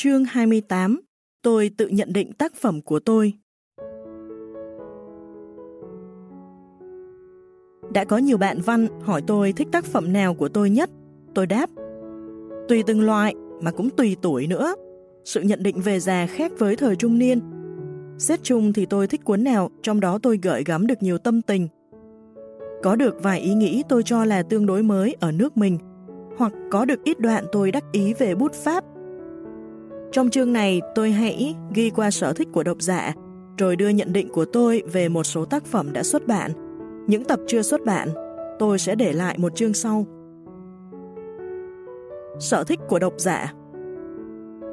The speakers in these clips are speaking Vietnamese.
Chương 28 Tôi tự nhận định tác phẩm của tôi Đã có nhiều bạn văn hỏi tôi thích tác phẩm nào của tôi nhất. Tôi đáp Tùy từng loại mà cũng tùy tuổi nữa. Sự nhận định về già khác với thời trung niên. Xét chung thì tôi thích cuốn nào, trong đó tôi gợi gắm được nhiều tâm tình. Có được vài ý nghĩ tôi cho là tương đối mới ở nước mình, hoặc có được ít đoạn tôi đắc ý về bút pháp. Trong chương này tôi hãy ghi qua sở thích của độc giả, rồi đưa nhận định của tôi về một số tác phẩm đã xuất bản. Những tập chưa xuất bản, tôi sẽ để lại một chương sau. Sở thích của độc giả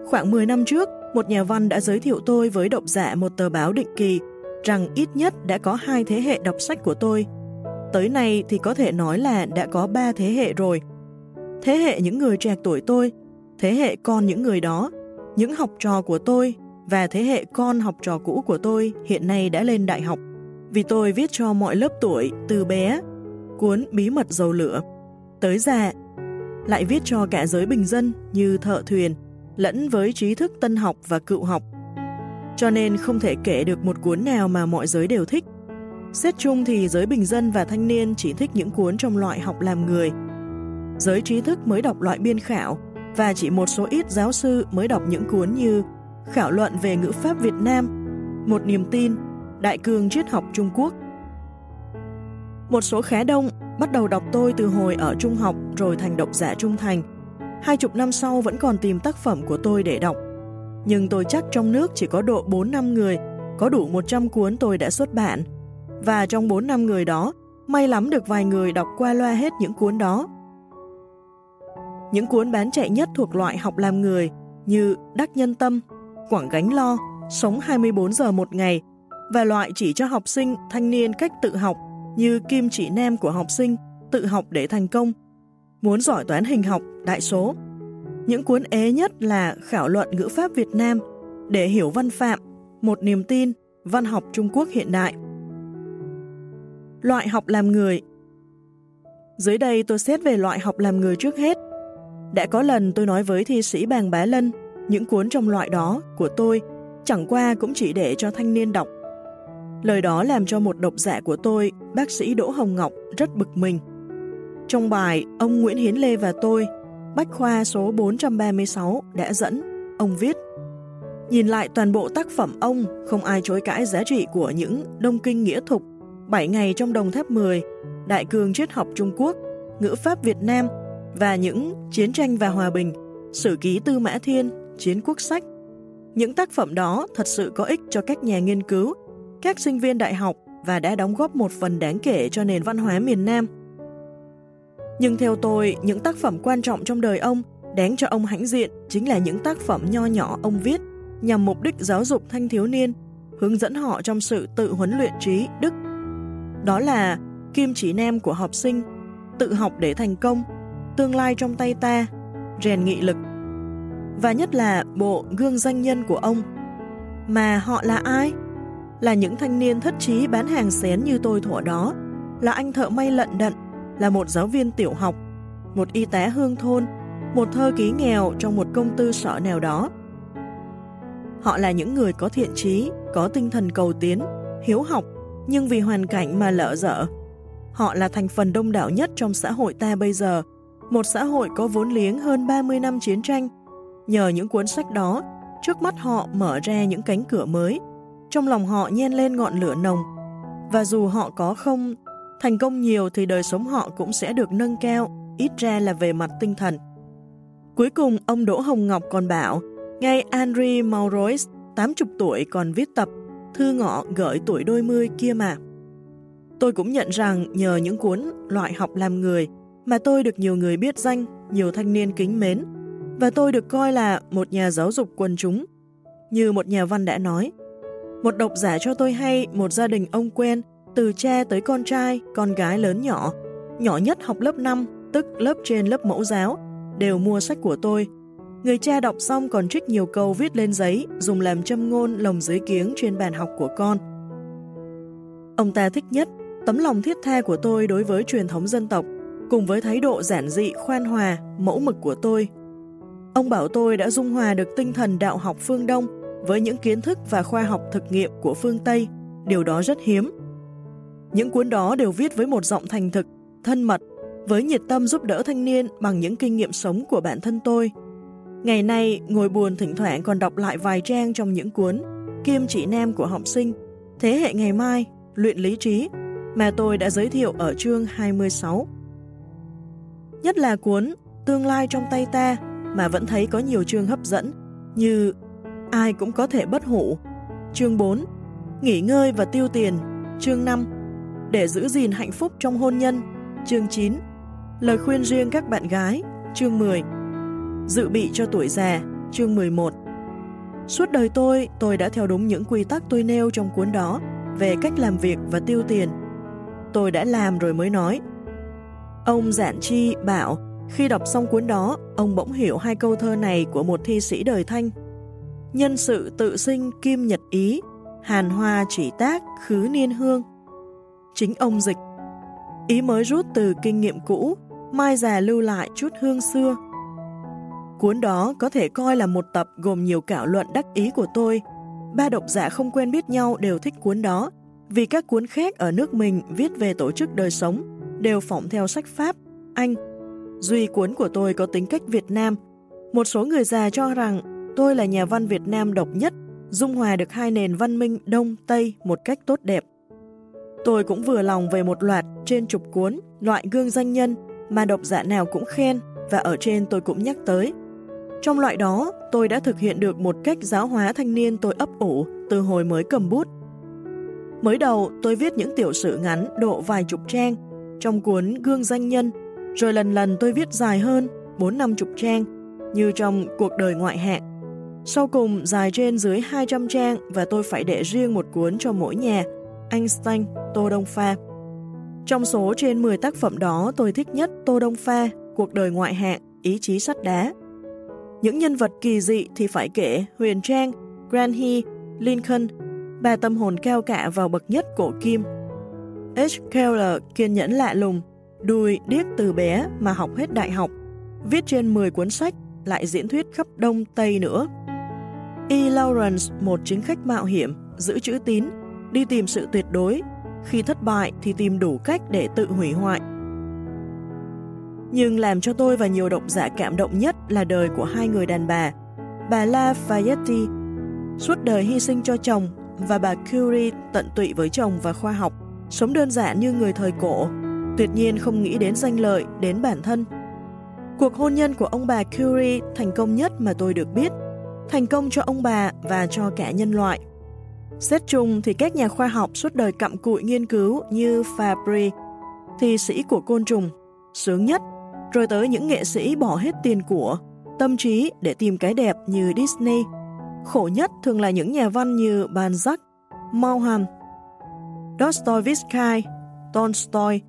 Khoảng 10 năm trước, một nhà văn đã giới thiệu tôi với độc giả một tờ báo định kỳ rằng ít nhất đã có hai thế hệ đọc sách của tôi. Tới nay thì có thể nói là đã có ba thế hệ rồi. Thế hệ những người trẻ tuổi tôi, thế hệ con những người đó, những học trò của tôi và thế hệ con học trò cũ của tôi hiện nay đã lên đại học. Vì tôi viết cho mọi lớp tuổi từ bé, cuốn Bí mật dầu lửa, tới già, lại viết cho cả giới bình dân như thợ thuyền, lẫn với trí thức tân học và cựu học. Cho nên không thể kể được một cuốn nào mà mọi giới đều thích. Xét chung thì giới bình dân và thanh niên chỉ thích những cuốn trong loại học làm người. Giới trí thức mới đọc loại biên khảo và chỉ một số ít giáo sư mới đọc những cuốn như Khảo luận về ngữ pháp Việt Nam, Một niềm tin, Đại cương triết học Trung Quốc. Một số khá đông bắt đầu đọc tôi từ hồi ở trung học rồi thành độc giả trung thành hai chục năm sau vẫn còn tìm tác phẩm của tôi để đọc. Nhưng tôi chắc trong nước chỉ có độ 4 năm người, có đủ 100 cuốn tôi đã xuất bản. Và trong 4 năm người đó, may lắm được vài người đọc qua loa hết những cuốn đó. Những cuốn bán chạy nhất thuộc loại học làm người như Đắc Nhân Tâm, Quảng Gánh Lo, Sống 24 giờ một ngày và loại chỉ cho học sinh, thanh niên cách tự học như Kim Chỉ Nam của học sinh, tự học để thành công, muốn giỏi toán hình học, đại số. Những cuốn ế nhất là Khảo luận ngữ pháp Việt Nam, để hiểu văn phạm, một niềm tin, văn học Trung Quốc hiện đại. Loại học làm người Dưới đây tôi xét về loại học làm người trước hết. Đã có lần tôi nói với thi sĩ Bàng Bá Lân, những cuốn trong loại đó của tôi chẳng qua cũng chỉ để cho thanh niên đọc. Lời đó làm cho một độc giả của tôi, bác sĩ Đỗ Hồng Ngọc, rất bực mình. Trong bài, ông Nguyễn Hiến Lê và tôi, Bách Khoa số 436 đã dẫn, ông viết Nhìn lại toàn bộ tác phẩm ông, không ai chối cãi giá trị của những Đông Kinh Nghĩa Thục, 7 ngày trong Đồng Tháp 10, Đại cường triết học Trung Quốc, Ngữ pháp Việt Nam và những Chiến tranh và Hòa bình, Sử ký Tư Mã Thiên, Chiến quốc sách. Những tác phẩm đó thật sự có ích cho các nhà nghiên cứu, các sinh viên đại học và đã đóng góp một phần đáng kể cho nền văn hóa miền Nam. Nhưng theo tôi, những tác phẩm quan trọng trong đời ông, đáng cho ông hãnh diện, chính là những tác phẩm nho nhỏ ông viết nhằm mục đích giáo dục thanh thiếu niên, hướng dẫn họ trong sự tự huấn luyện trí, đức. Đó là kim chỉ nam của học sinh, tự học để thành công, tương lai trong tay ta, rèn nghị lực. Và nhất là bộ gương danh nhân của ông. Mà họ là ai? Là những thanh niên thất trí bán hàng xén như tôi thuở đó, là anh thợ may lận đận, là một giáo viên tiểu học, một y tá hương thôn, một thơ ký nghèo trong một công tư sở nào đó. Họ là những người có thiện trí, có tinh thần cầu tiến, hiếu học, nhưng vì hoàn cảnh mà lỡ dở. Họ là thành phần đông đảo nhất trong xã hội ta bây giờ, một xã hội có vốn liếng hơn 30 năm chiến tranh. Nhờ những cuốn sách đó, trước mắt họ mở ra những cánh cửa mới, trong lòng họ nhen lên ngọn lửa nồng. Và dù họ có không Thành công nhiều thì đời sống họ cũng sẽ được nâng cao, ít ra là về mặt tinh thần. Cuối cùng, ông Đỗ Hồng Ngọc còn bảo, ngay Henry Maurois, 80 tuổi còn viết tập Thư ngọ gửi tuổi đôi mươi kia mà. Tôi cũng nhận rằng nhờ những cuốn loại học làm người mà tôi được nhiều người biết danh, nhiều thanh niên kính mến, và tôi được coi là một nhà giáo dục quần chúng. Như một nhà văn đã nói, một độc giả cho tôi hay một gia đình ông quen từ cha tới con trai, con gái lớn nhỏ, nhỏ nhất học lớp 5, tức lớp trên lớp mẫu giáo, đều mua sách của tôi. Người cha đọc xong còn trích nhiều câu viết lên giấy, dùng làm châm ngôn lồng dưới kiếng trên bàn học của con. Ông ta thích nhất tấm lòng thiết tha của tôi đối với truyền thống dân tộc, cùng với thái độ giản dị, khoan hòa, mẫu mực của tôi. Ông bảo tôi đã dung hòa được tinh thần đạo học phương Đông với những kiến thức và khoa học thực nghiệm của phương Tây, điều đó rất hiếm. Những cuốn đó đều viết với một giọng thành thực, thân mật, với nhiệt tâm giúp đỡ thanh niên bằng những kinh nghiệm sống của bản thân tôi. Ngày nay, ngồi buồn thỉnh thoảng còn đọc lại vài trang trong những cuốn Kim chỉ nam của học sinh, Thế hệ ngày mai, Luyện lý trí mà tôi đã giới thiệu ở chương 26. Nhất là cuốn Tương lai trong tay ta mà vẫn thấy có nhiều chương hấp dẫn như Ai cũng có thể bất hủ, chương 4, Nghỉ ngơi và tiêu tiền, chương 5, Để giữ gìn hạnh phúc trong hôn nhân, chương 9, Lời khuyên riêng các bạn gái, chương 10, Dự bị cho tuổi già, chương 11. Suốt đời tôi, tôi đã theo đúng những quy tắc tôi nêu trong cuốn đó về cách làm việc và tiêu tiền. Tôi đã làm rồi mới nói. Ông Giản Chi bảo khi đọc xong cuốn đó, ông bỗng hiểu hai câu thơ này của một thi sĩ đời thanh. Nhân sự tự sinh kim nhật ý, hàn hoa chỉ tác khứ niên hương. Chính ông dịch. Ý mới rút từ kinh nghiệm cũ, mai già lưu lại chút hương xưa. Cuốn đó có thể coi là một tập gồm nhiều cảo luận đắc ý của tôi. Ba độc giả không quen biết nhau đều thích cuốn đó, vì các cuốn khác ở nước mình viết về tổ chức đời sống đều phỏng theo sách Pháp, Anh Duy cuốn của tôi có tính cách Việt Nam. Một số người già cho rằng tôi là nhà văn Việt Nam độc nhất, dung hòa được hai nền văn minh Đông, Tây một cách tốt đẹp. Tôi cũng vừa lòng về một loạt trên chục cuốn, loại gương danh nhân mà độc giả nào cũng khen và ở trên tôi cũng nhắc tới. Trong loại đó, tôi đã thực hiện được một cách giáo hóa thanh niên tôi ấp ủ từ hồi mới cầm bút. Mới đầu, tôi viết những tiểu sử ngắn độ vài chục trang trong cuốn Gương Danh Nhân rồi lần lần tôi viết dài hơn, 4 năm chục trang, như trong cuộc đời ngoại hạng. Sau cùng dài trên dưới 200 trang và tôi phải để riêng một cuốn cho mỗi nhà, Einstein, Tô Đông Pha. Trong số trên 10 tác phẩm đó tôi thích nhất Tô Đông Pha, Cuộc đời ngoại hạng, Ý chí sắt đá. Những nhân vật kỳ dị thì phải kể Huyền Trang, Granhy, Lincoln, ba tâm hồn cao cả vào bậc nhất cổ kim. H. Keller kiên nhẫn lạ lùng, Đùi điếc từ bé mà học hết đại học, viết trên 10 cuốn sách, lại diễn thuyết khắp Đông Tây nữa. E. Lawrence, một chính khách mạo hiểm, giữ chữ tín, đi tìm sự tuyệt đối, khi thất bại thì tìm đủ cách để tự hủy hoại. Nhưng làm cho tôi và nhiều độc giả cảm động nhất là đời của hai người đàn bà, bà La Fayette, suốt đời hy sinh cho chồng, và bà Curie tận tụy với chồng và khoa học, sống đơn giản như người thời cổ, tuyệt nhiên không nghĩ đến danh lợi, đến bản thân. Cuộc hôn nhân của ông bà Curie thành công nhất mà tôi được biết, thành công cho ông bà và cho cả nhân loại. Xét chung thì các nhà khoa học suốt đời cặm cụi nghiên cứu như Fabry, thi sĩ của côn trùng, sướng nhất, rồi tới những nghệ sĩ bỏ hết tiền của, tâm trí để tìm cái đẹp như Disney. Khổ nhất thường là những nhà văn như Balzac, Maugham, Dostoevsky, Tolstoy,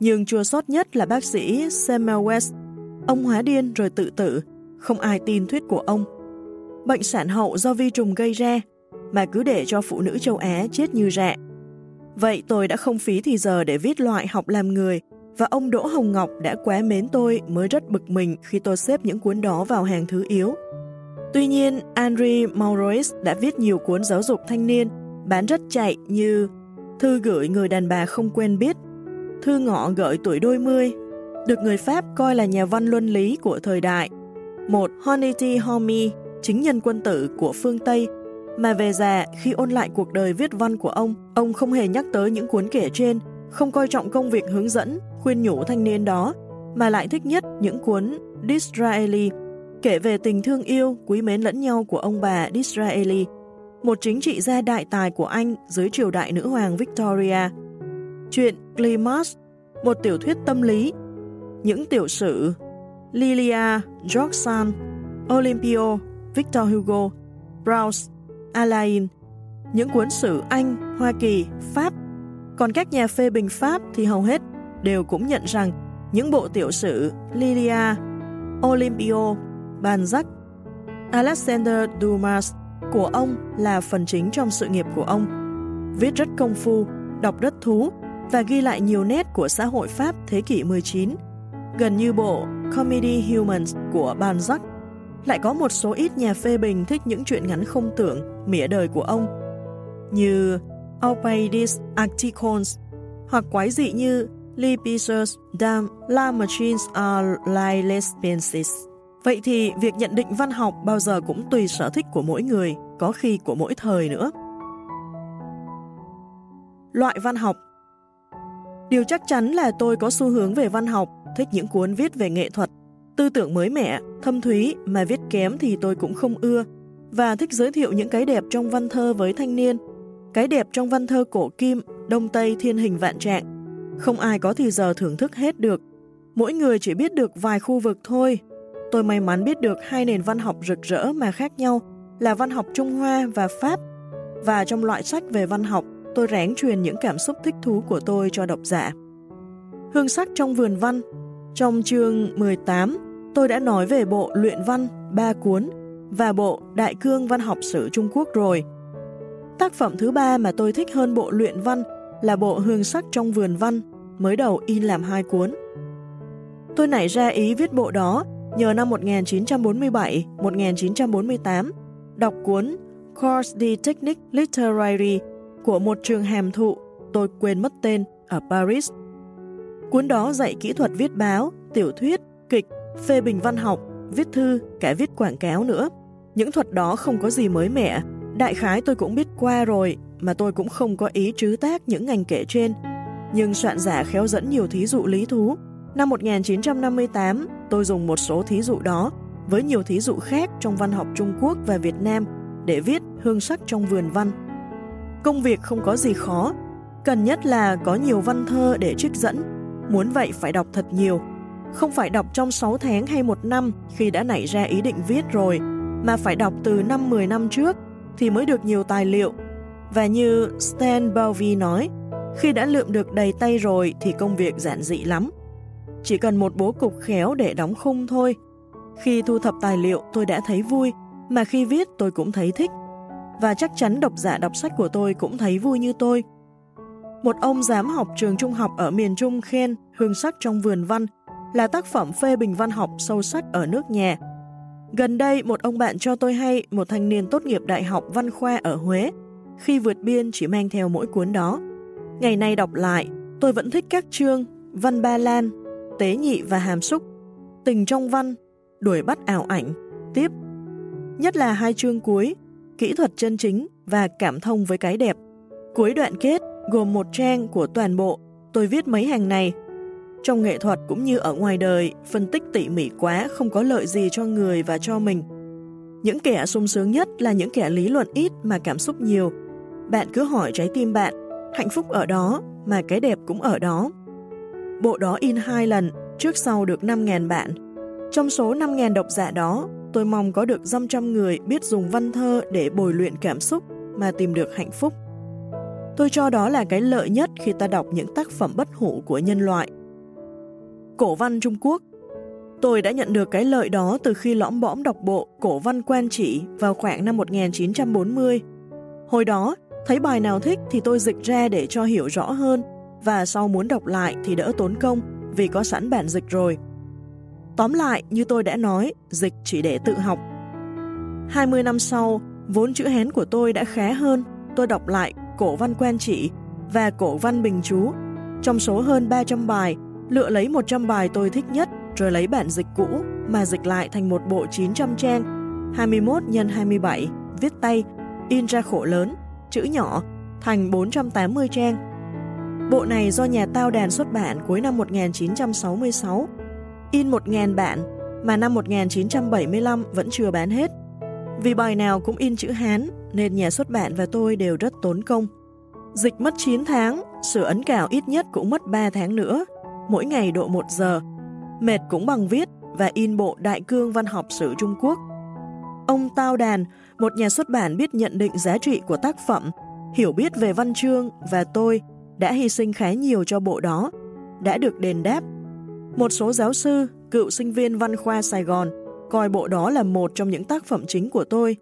nhưng chua sót nhất là bác sĩ Samuel West. Ông hóa điên rồi tự tử, không ai tin thuyết của ông. Bệnh sản hậu do vi trùng gây ra, mà cứ để cho phụ nữ châu Á chết như rạ. Vậy tôi đã không phí thì giờ để viết loại học làm người, và ông Đỗ Hồng Ngọc đã quá mến tôi mới rất bực mình khi tôi xếp những cuốn đó vào hàng thứ yếu. Tuy nhiên, Henry Maurois đã viết nhiều cuốn giáo dục thanh niên, bán rất chạy như Thư gửi người đàn bà không quen biết, Thư ngọ gợi tuổi đôi mươi, được người Pháp coi là nhà văn luân lý của thời đại. Một Honety Homi, chính nhân quân tử của phương Tây, mà về già khi ôn lại cuộc đời viết văn của ông, ông không hề nhắc tới những cuốn kể trên, không coi trọng công việc hướng dẫn, khuyên nhủ thanh niên đó, mà lại thích nhất những cuốn Disraeli, kể về tình thương yêu, quý mến lẫn nhau của ông bà Disraeli, một chính trị gia đại tài của Anh dưới triều đại nữ hoàng Victoria. Chuyện Glimas, một tiểu thuyết tâm lý, những tiểu sử Lilia, George Sand, Olympio, Victor Hugo, Browse, Alain, những cuốn sử Anh, Hoa Kỳ, Pháp. Còn các nhà phê bình Pháp thì hầu hết đều cũng nhận rằng những bộ tiểu sử Lilia, Olympio, Balzac, Alexander Dumas của ông là phần chính trong sự nghiệp của ông. Viết rất công phu, đọc rất thú và ghi lại nhiều nét của xã hội Pháp thế kỷ 19, gần như bộ Comedy Humans của Balzac. lại có một số ít nhà phê bình thích những chuyện ngắn không tưởng, mỉa đời của ông, như Alpaides Articons, hoặc quái dị như Lipisus dam la machines are like. Vậy thì việc nhận định văn học bao giờ cũng tùy sở thích của mỗi người, có khi của mỗi thời nữa. Loại văn học Điều chắc chắn là tôi có xu hướng về văn học, thích những cuốn viết về nghệ thuật, tư tưởng mới mẻ, thâm thúy mà viết kém thì tôi cũng không ưa, và thích giới thiệu những cái đẹp trong văn thơ với thanh niên. Cái đẹp trong văn thơ cổ kim, đông tây thiên hình vạn trạng. Không ai có thì giờ thưởng thức hết được. Mỗi người chỉ biết được vài khu vực thôi. Tôi may mắn biết được hai nền văn học rực rỡ mà khác nhau là văn học Trung Hoa và Pháp. Và trong loại sách về văn học, tôi ráng truyền những cảm xúc thích thú của tôi cho độc giả. Hương sắc trong vườn văn Trong chương 18, tôi đã nói về bộ Luyện văn, ba cuốn và bộ Đại cương văn học sử Trung Quốc rồi. Tác phẩm thứ ba mà tôi thích hơn bộ Luyện văn là bộ Hương sắc trong vườn văn, mới đầu in làm hai cuốn. Tôi nảy ra ý viết bộ đó nhờ năm 1947-1948 đọc cuốn Course de Technique Literary của một trường hàm thụ, tôi quên mất tên, ở Paris. Cuốn đó dạy kỹ thuật viết báo, tiểu thuyết, kịch, phê bình văn học, viết thư, cả viết quảng cáo nữa. Những thuật đó không có gì mới mẻ, đại khái tôi cũng biết qua rồi, mà tôi cũng không có ý trứ tác những ngành kể trên. Nhưng soạn giả khéo dẫn nhiều thí dụ lý thú. Năm 1958, tôi dùng một số thí dụ đó với nhiều thí dụ khác trong văn học Trung Quốc và Việt Nam để viết hương sắc trong vườn văn. Công việc không có gì khó, cần nhất là có nhiều văn thơ để trích dẫn. Muốn vậy phải đọc thật nhiều, không phải đọc trong 6 tháng hay một năm khi đã nảy ra ý định viết rồi, mà phải đọc từ năm 10 năm trước thì mới được nhiều tài liệu. Và như Stan Bowlby nói, khi đã lượm được đầy tay rồi thì công việc giản dị lắm. Chỉ cần một bố cục khéo để đóng khung thôi. Khi thu thập tài liệu tôi đã thấy vui, mà khi viết tôi cũng thấy thích và chắc chắn độc giả đọc sách của tôi cũng thấy vui như tôi. Một ông giám học trường trung học ở miền Trung khen Hương sắc trong vườn văn là tác phẩm phê bình văn học sâu sắc ở nước nhà. Gần đây, một ông bạn cho tôi hay một thanh niên tốt nghiệp đại học văn khoa ở Huế, khi vượt biên chỉ mang theo mỗi cuốn đó. Ngày nay đọc lại, tôi vẫn thích các chương Văn Ba Lan, Tế Nhị và Hàm Xúc, Tình trong văn, Đuổi bắt ảo ảnh, Tiếp. Nhất là hai chương cuối, kỹ thuật chân chính và cảm thông với cái đẹp. Cuối đoạn kết gồm một trang của toàn bộ, tôi viết mấy hàng này. Trong nghệ thuật cũng như ở ngoài đời, phân tích tỉ mỉ quá không có lợi gì cho người và cho mình. Những kẻ sung sướng nhất là những kẻ lý luận ít mà cảm xúc nhiều. Bạn cứ hỏi trái tim bạn, hạnh phúc ở đó mà cái đẹp cũng ở đó. Bộ đó in hai lần, trước sau được 5.000 bạn. Trong số 5.000 độc giả đó, Tôi mong có được dăm trăm người biết dùng văn thơ để bồi luyện cảm xúc mà tìm được hạnh phúc. Tôi cho đó là cái lợi nhất khi ta đọc những tác phẩm bất hủ của nhân loại. Cổ văn Trung Quốc Tôi đã nhận được cái lợi đó từ khi lõm bõm đọc bộ Cổ văn quan chỉ vào khoảng năm 1940. Hồi đó, thấy bài nào thích thì tôi dịch ra để cho hiểu rõ hơn và sau muốn đọc lại thì đỡ tốn công vì có sẵn bản dịch rồi. Tóm lại, như tôi đã nói, dịch chỉ để tự học. 20 năm sau, vốn chữ Hén của tôi đã khá hơn, tôi đọc lại cổ văn quen chỉ và cổ văn bình chú. Trong số hơn 300 bài, lựa lấy 100 bài tôi thích nhất rồi lấy bản dịch cũ mà dịch lại thành một bộ 900 trang, 21 x 27, viết tay, in ra khổ lớn, chữ nhỏ, thành 480 trang. Bộ này do nhà Tao Đàn xuất bản cuối năm 1966 in 1.000 bản, mà năm 1975 vẫn chưa bán hết. Vì bài nào cũng in chữ Hán, nên nhà xuất bản và tôi đều rất tốn công. Dịch mất 9 tháng, sửa ấn cào ít nhất cũng mất 3 tháng nữa, mỗi ngày độ 1 giờ. Mệt cũng bằng viết và in bộ Đại cương văn học sử Trung Quốc. Ông Tao Đàn, một nhà xuất bản biết nhận định giá trị của tác phẩm, hiểu biết về văn chương và tôi đã hy sinh khá nhiều cho bộ đó, đã được đền đáp một số giáo sư, cựu sinh viên văn khoa Sài Gòn coi bộ đó là một trong những tác phẩm chính của tôi.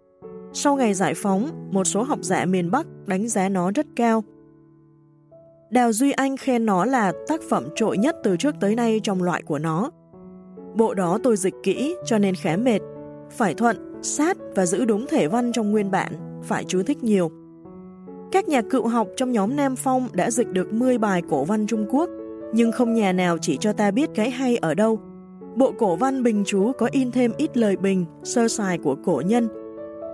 Sau ngày giải phóng, một số học giả miền Bắc đánh giá nó rất cao. Đào Duy Anh khen nó là tác phẩm trội nhất từ trước tới nay trong loại của nó. Bộ đó tôi dịch kỹ cho nên khá mệt, phải thuận, sát và giữ đúng thể văn trong nguyên bản, phải chú thích nhiều. Các nhà cựu học trong nhóm Nam Phong đã dịch được 10 bài cổ văn Trung Quốc, nhưng không nhà nào chỉ cho ta biết cái hay ở đâu. Bộ cổ văn bình chú có in thêm ít lời bình, sơ sài của cổ nhân.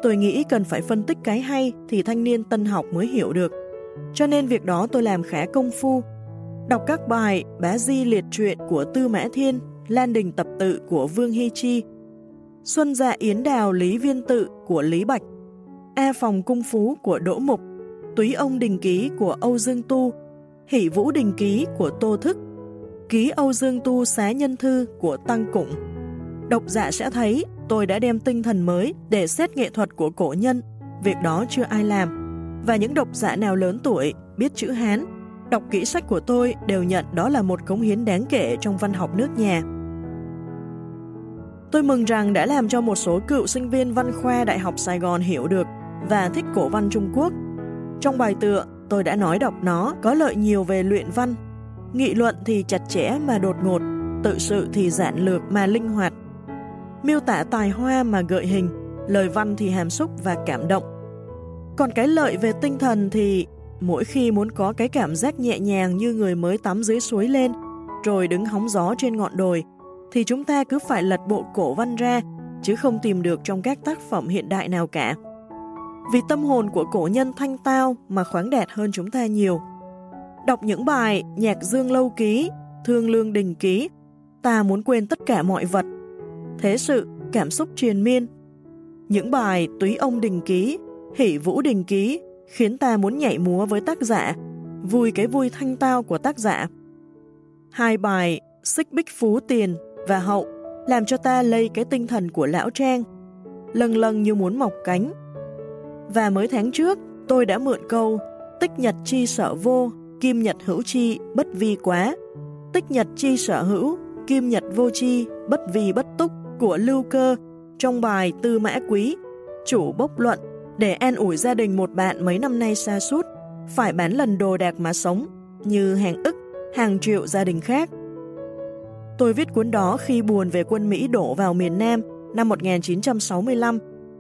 Tôi nghĩ cần phải phân tích cái hay thì thanh niên tân học mới hiểu được. Cho nên việc đó tôi làm khá công phu. Đọc các bài Bá Di liệt truyện của Tư Mã Thiên, Lan Đình tập tự của Vương Hy Chi, Xuân Dạ Yến Đào Lý Viên Tự của Lý Bạch, A Phòng Cung Phú của Đỗ Mục, Túy Ông Đình Ký của Âu Dương Tu, Hỷ Vũ Đình Ký của Tô Thức, Ký Âu Dương Tu Xá Nhân Thư của Tăng Cụng. Độc giả sẽ thấy tôi đã đem tinh thần mới để xét nghệ thuật của cổ nhân, việc đó chưa ai làm. Và những độc giả nào lớn tuổi, biết chữ Hán, đọc kỹ sách của tôi đều nhận đó là một cống hiến đáng kể trong văn học nước nhà. Tôi mừng rằng đã làm cho một số cựu sinh viên văn khoa Đại học Sài Gòn hiểu được và thích cổ văn Trung Quốc. Trong bài tựa, tôi đã nói đọc nó có lợi nhiều về luyện văn. Nghị luận thì chặt chẽ mà đột ngột, tự sự thì giản lược mà linh hoạt. Miêu tả tài hoa mà gợi hình, lời văn thì hàm xúc và cảm động. Còn cái lợi về tinh thần thì mỗi khi muốn có cái cảm giác nhẹ nhàng như người mới tắm dưới suối lên, rồi đứng hóng gió trên ngọn đồi, thì chúng ta cứ phải lật bộ cổ văn ra, chứ không tìm được trong các tác phẩm hiện đại nào cả. Vì tâm hồn của cổ nhân thanh tao mà khoáng đạt hơn chúng ta nhiều. Đọc những bài Nhạc Dương Lâu Ký, Thương Lương Đình Ký, ta muốn quên tất cả mọi vật. Thế sự, cảm xúc triền miên. Những bài Túy Ông Đình Ký, Hỷ Vũ Đình Ký khiến ta muốn nhảy múa với tác giả, vui cái vui thanh tao của tác giả. Hai bài Xích Bích Phú Tiền và Hậu làm cho ta lây cái tinh thần của lão trang, lần lần như muốn mọc cánh. Và mới tháng trước, tôi đã mượn câu tích nhật chi sở vô, kim nhật hữu chi, bất vi quá. Tích nhật chi sở hữu, kim nhật vô chi, bất vi bất túc của Lưu Cơ trong bài Tư Mã Quý, chủ bốc luận để an ủi gia đình một bạn mấy năm nay xa suốt, phải bán lần đồ đạc mà sống, như hàng ức, hàng triệu gia đình khác. Tôi viết cuốn đó khi buồn về quân Mỹ đổ vào miền Nam năm 1965,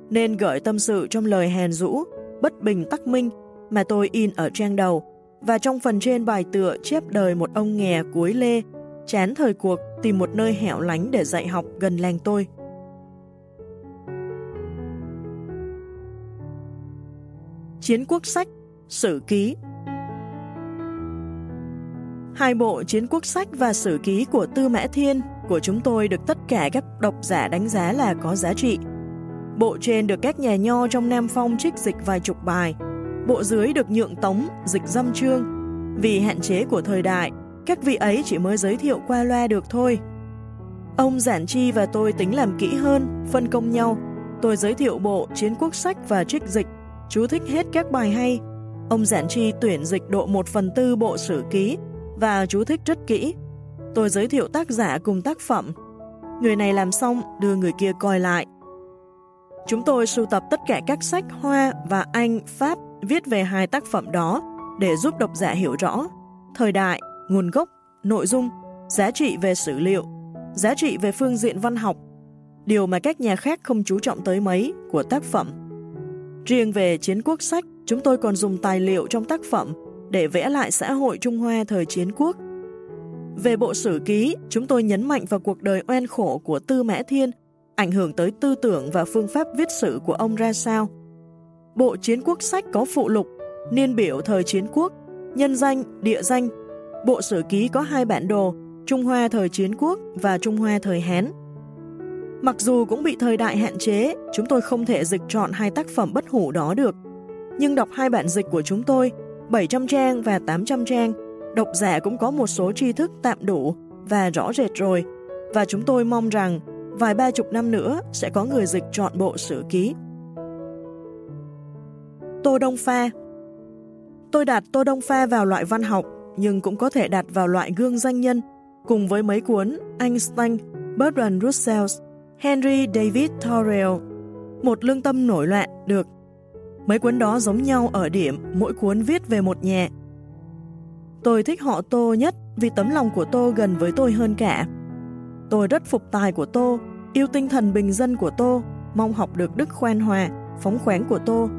nên gợi tâm sự trong lời hèn rũ, bất bình tắc minh mà tôi in ở trang đầu, và trong phần trên bài tựa chép đời một ông nghè cuối lê, chán thời cuộc tìm một nơi hẻo lánh để dạy học gần làng tôi. Chiến quốc sách, sử ký Hai bộ chiến quốc sách và sử ký của Tư Mã Thiên của chúng tôi được tất cả các độc giả đánh giá là có giá trị. Bộ trên được các nhà nho trong Nam Phong trích dịch vài chục bài, bộ dưới được nhượng tống, dịch dâm chương. Vì hạn chế của thời đại, các vị ấy chỉ mới giới thiệu qua loa được thôi. Ông Giản Chi và tôi tính làm kỹ hơn, phân công nhau. Tôi giới thiệu bộ chiến quốc sách và trích dịch, chú thích hết các bài hay. Ông Giản Chi tuyển dịch độ 1 phần tư bộ sử ký và chú thích rất kỹ. Tôi giới thiệu tác giả cùng tác phẩm. Người này làm xong đưa người kia coi lại. Chúng tôi sưu tập tất cả các sách Hoa và Anh, Pháp viết về hai tác phẩm đó để giúp độc giả hiểu rõ thời đại, nguồn gốc, nội dung, giá trị về sử liệu, giá trị về phương diện văn học, điều mà các nhà khác không chú trọng tới mấy của tác phẩm. Riêng về chiến quốc sách, chúng tôi còn dùng tài liệu trong tác phẩm để vẽ lại xã hội Trung Hoa thời chiến quốc. Về bộ sử ký, chúng tôi nhấn mạnh vào cuộc đời oan khổ của Tư Mã Thiên, ảnh hưởng tới tư tưởng và phương pháp viết sử của ông ra sao. Bộ chiến quốc sách có phụ lục, niên biểu thời chiến quốc, nhân danh, địa danh. Bộ sử ký có hai bản đồ, Trung Hoa thời chiến quốc và Trung Hoa thời Hán. Mặc dù cũng bị thời đại hạn chế, chúng tôi không thể dịch chọn hai tác phẩm bất hủ đó được. Nhưng đọc hai bản dịch của chúng tôi, 700 trang và 800 trang, độc giả cũng có một số tri thức tạm đủ và rõ rệt rồi, và chúng tôi mong rằng vài ba chục năm nữa sẽ có người dịch chọn bộ sử ký. Tô Đông Pha Tôi đặt Tô Đông Pha vào loại văn học, nhưng cũng có thể đặt vào loại gương danh nhân, cùng với mấy cuốn Einstein, Bertrand Russell, Henry David Thoreau. Một lương tâm nổi loạn được Mấy cuốn đó giống nhau ở điểm mỗi cuốn viết về một nhà. Tôi thích họ Tô nhất vì tấm lòng của Tô gần với tôi hơn cả. Tôi rất phục tài của Tô, yêu tinh thần bình dân của Tô mong học được đức khoan hòa, phóng khoáng của Tô.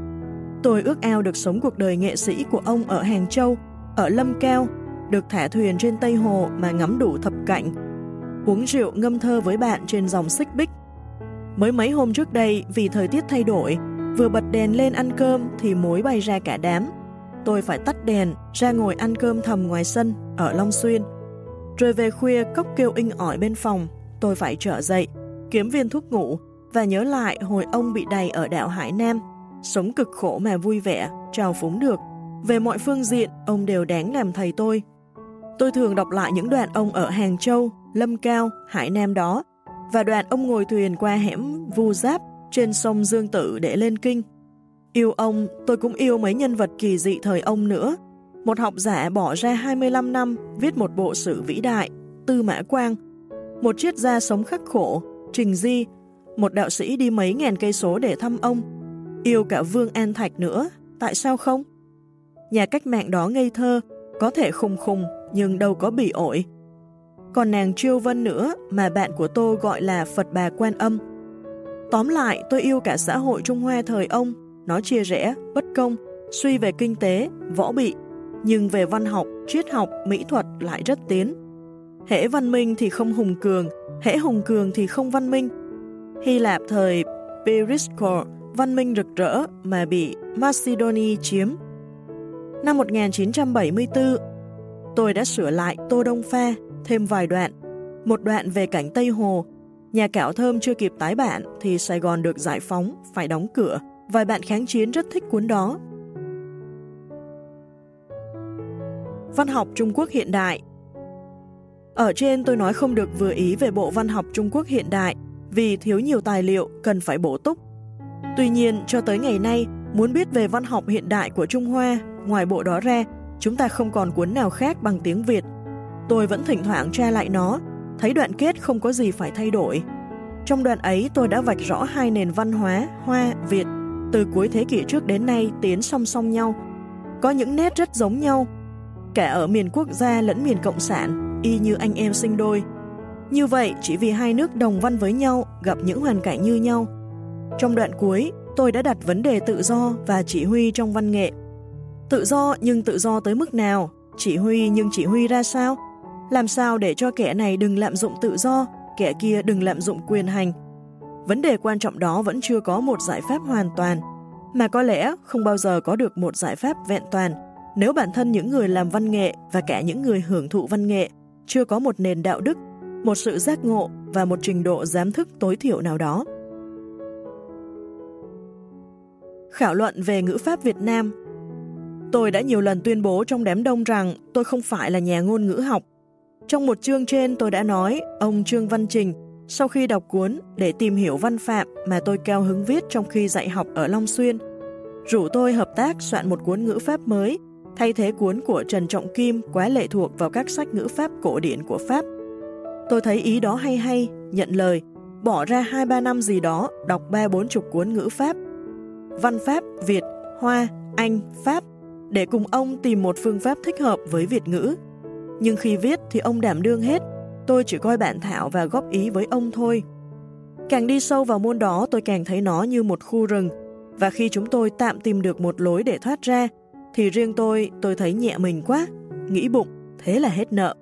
Tôi ước ao được sống cuộc đời nghệ sĩ của ông ở Hàng Châu, ở Lâm Cao, được thả thuyền trên Tây Hồ mà ngắm đủ thập cảnh, uống rượu ngâm thơ với bạn trên dòng xích bích. Mới mấy hôm trước đây, vì thời tiết thay đổi, vừa bật đèn lên ăn cơm thì mối bay ra cả đám. Tôi phải tắt đèn, ra ngồi ăn cơm thầm ngoài sân, ở Long Xuyên. Rồi về khuya cốc kêu inh ỏi bên phòng, tôi phải trở dậy, kiếm viên thuốc ngủ và nhớ lại hồi ông bị đầy ở đảo Hải Nam, sống cực khổ mà vui vẻ, trào phúng được. Về mọi phương diện, ông đều đáng làm thầy tôi. Tôi thường đọc lại những đoạn ông ở Hàng Châu, Lâm Cao, Hải Nam đó, và đoạn ông ngồi thuyền qua hẻm Vu Giáp trên sông Dương Tử để lên kinh. Yêu ông, tôi cũng yêu mấy nhân vật kỳ dị thời ông nữa. Một học giả bỏ ra 25 năm viết một bộ sử vĩ đại, Tư Mã Quang, một triết gia sống khắc khổ, Trình Di, một đạo sĩ đi mấy ngàn cây số để thăm ông, yêu cả Vương An Thạch nữa, tại sao không? Nhà cách mạng đó ngây thơ, có thể khùng khùng nhưng đâu có bị ổi. Còn nàng Triêu Vân nữa mà bạn của tôi gọi là Phật bà Quan Âm. Tóm lại, tôi yêu cả xã hội Trung Hoa thời ông, nó chia rẽ, bất công, suy về kinh tế, võ bị, nhưng về văn học, triết học, mỹ thuật lại rất tiến. Hễ văn minh thì không hùng cường, hễ hùng cường thì không văn minh. Hy Lạp thời Periscore văn minh rực rỡ mà bị Macedonia chiếm. Năm 1974, tôi đã sửa lại Tô Đông Pha thêm vài đoạn. Một đoạn về cảnh Tây Hồ, nhà cảo thơm chưa kịp tái bản thì Sài Gòn được giải phóng, phải đóng cửa. Vài bạn kháng chiến rất thích cuốn đó. Văn học Trung Quốc hiện đại Ở trên tôi nói không được vừa ý về bộ văn học Trung Quốc hiện đại vì thiếu nhiều tài liệu cần phải bổ túc. Tuy nhiên, cho tới ngày nay, muốn biết về văn học hiện đại của Trung Hoa, ngoài bộ đó ra, chúng ta không còn cuốn nào khác bằng tiếng Việt. Tôi vẫn thỉnh thoảng tra lại nó, thấy đoạn kết không có gì phải thay đổi. Trong đoạn ấy tôi đã vạch rõ hai nền văn hóa Hoa, Việt từ cuối thế kỷ trước đến nay tiến song song nhau. Có những nét rất giống nhau, cả ở miền quốc gia lẫn miền cộng sản, y như anh em sinh đôi. Như vậy, chỉ vì hai nước đồng văn với nhau, gặp những hoàn cảnh như nhau. Trong đoạn cuối, tôi đã đặt vấn đề tự do và chỉ huy trong văn nghệ. Tự do nhưng tự do tới mức nào? Chỉ huy nhưng chỉ huy ra sao? Làm sao để cho kẻ này đừng lạm dụng tự do, kẻ kia đừng lạm dụng quyền hành? Vấn đề quan trọng đó vẫn chưa có một giải pháp hoàn toàn, mà có lẽ không bao giờ có được một giải pháp vẹn toàn nếu bản thân những người làm văn nghệ và cả những người hưởng thụ văn nghệ chưa có một nền đạo đức, một sự giác ngộ và một trình độ giám thức tối thiểu nào đó. Khảo luận về ngữ pháp Việt Nam Tôi đã nhiều lần tuyên bố trong đám đông rằng tôi không phải là nhà ngôn ngữ học. Trong một chương trên tôi đã nói, ông Trương Văn Trình, sau khi đọc cuốn để tìm hiểu văn phạm mà tôi cao hứng viết trong khi dạy học ở Long Xuyên, rủ tôi hợp tác soạn một cuốn ngữ pháp mới, thay thế cuốn của Trần Trọng Kim quá lệ thuộc vào các sách ngữ pháp cổ điển của Pháp. Tôi thấy ý đó hay hay, nhận lời, bỏ ra 2-3 năm gì đó đọc 3-4 chục cuốn ngữ pháp, văn pháp, Việt, Hoa, Anh, Pháp để cùng ông tìm một phương pháp thích hợp với Việt ngữ. Nhưng khi viết thì ông đảm đương hết, tôi chỉ coi bản thảo và góp ý với ông thôi. Càng đi sâu vào môn đó tôi càng thấy nó như một khu rừng, và khi chúng tôi tạm tìm được một lối để thoát ra, thì riêng tôi, tôi thấy nhẹ mình quá, nghĩ bụng, thế là hết nợ.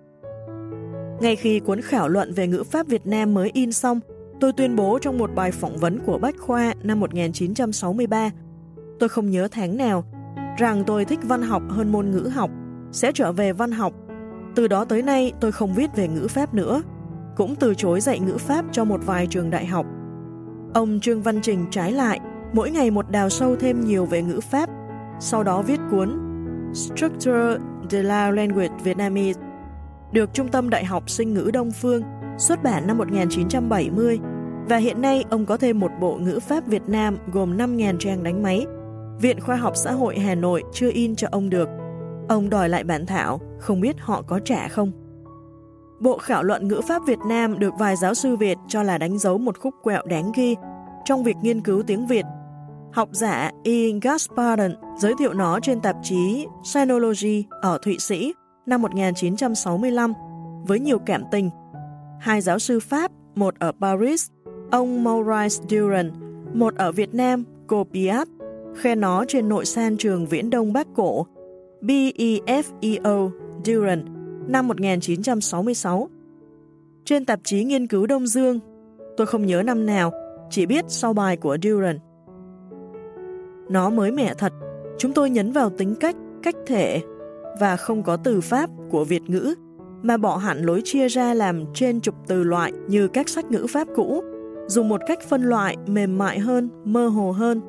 Ngay khi cuốn khảo luận về ngữ pháp Việt Nam mới in xong, tôi tuyên bố trong một bài phỏng vấn của Bách Khoa năm 1963, tôi không nhớ tháng nào, rằng tôi thích văn học hơn môn ngữ học, sẽ trở về văn học. Từ đó tới nay tôi không viết về ngữ pháp nữa, cũng từ chối dạy ngữ pháp cho một vài trường đại học. Ông Trương Văn Trình trái lại, mỗi ngày một đào sâu thêm nhiều về ngữ pháp, sau đó viết cuốn Structure de la Language Vietnamese, được Trung tâm Đại học Sinh ngữ Đông Phương xuất bản năm 1970 và hiện nay ông có thêm một bộ ngữ pháp Việt Nam gồm 5.000 trang đánh máy Viện Khoa học Xã hội Hà Nội chưa in cho ông được. Ông đòi lại bản thảo, không biết họ có trả không. Bộ khảo luận ngữ pháp Việt Nam được vài giáo sư Việt cho là đánh dấu một khúc quẹo đáng ghi trong việc nghiên cứu tiếng Việt. Học giả Ian Gasparden giới thiệu nó trên tạp chí Sinology ở Thụy Sĩ năm 1965 với nhiều cảm tình. Hai giáo sư Pháp, một ở Paris, ông Maurice Durand Một ở Việt Nam, cô Piat, khen nó trên nội san trường Viễn Đông Bắc Cổ, BEFEO Duran, năm 1966. Trên tạp chí nghiên cứu Đông Dương, tôi không nhớ năm nào, chỉ biết sau bài của Duran. Nó mới mẻ thật, chúng tôi nhấn vào tính cách, cách thể và không có từ pháp của Việt ngữ, mà bỏ hẳn lối chia ra làm trên chục từ loại như các sách ngữ pháp cũ, dùng một cách phân loại mềm mại hơn, mơ hồ hơn.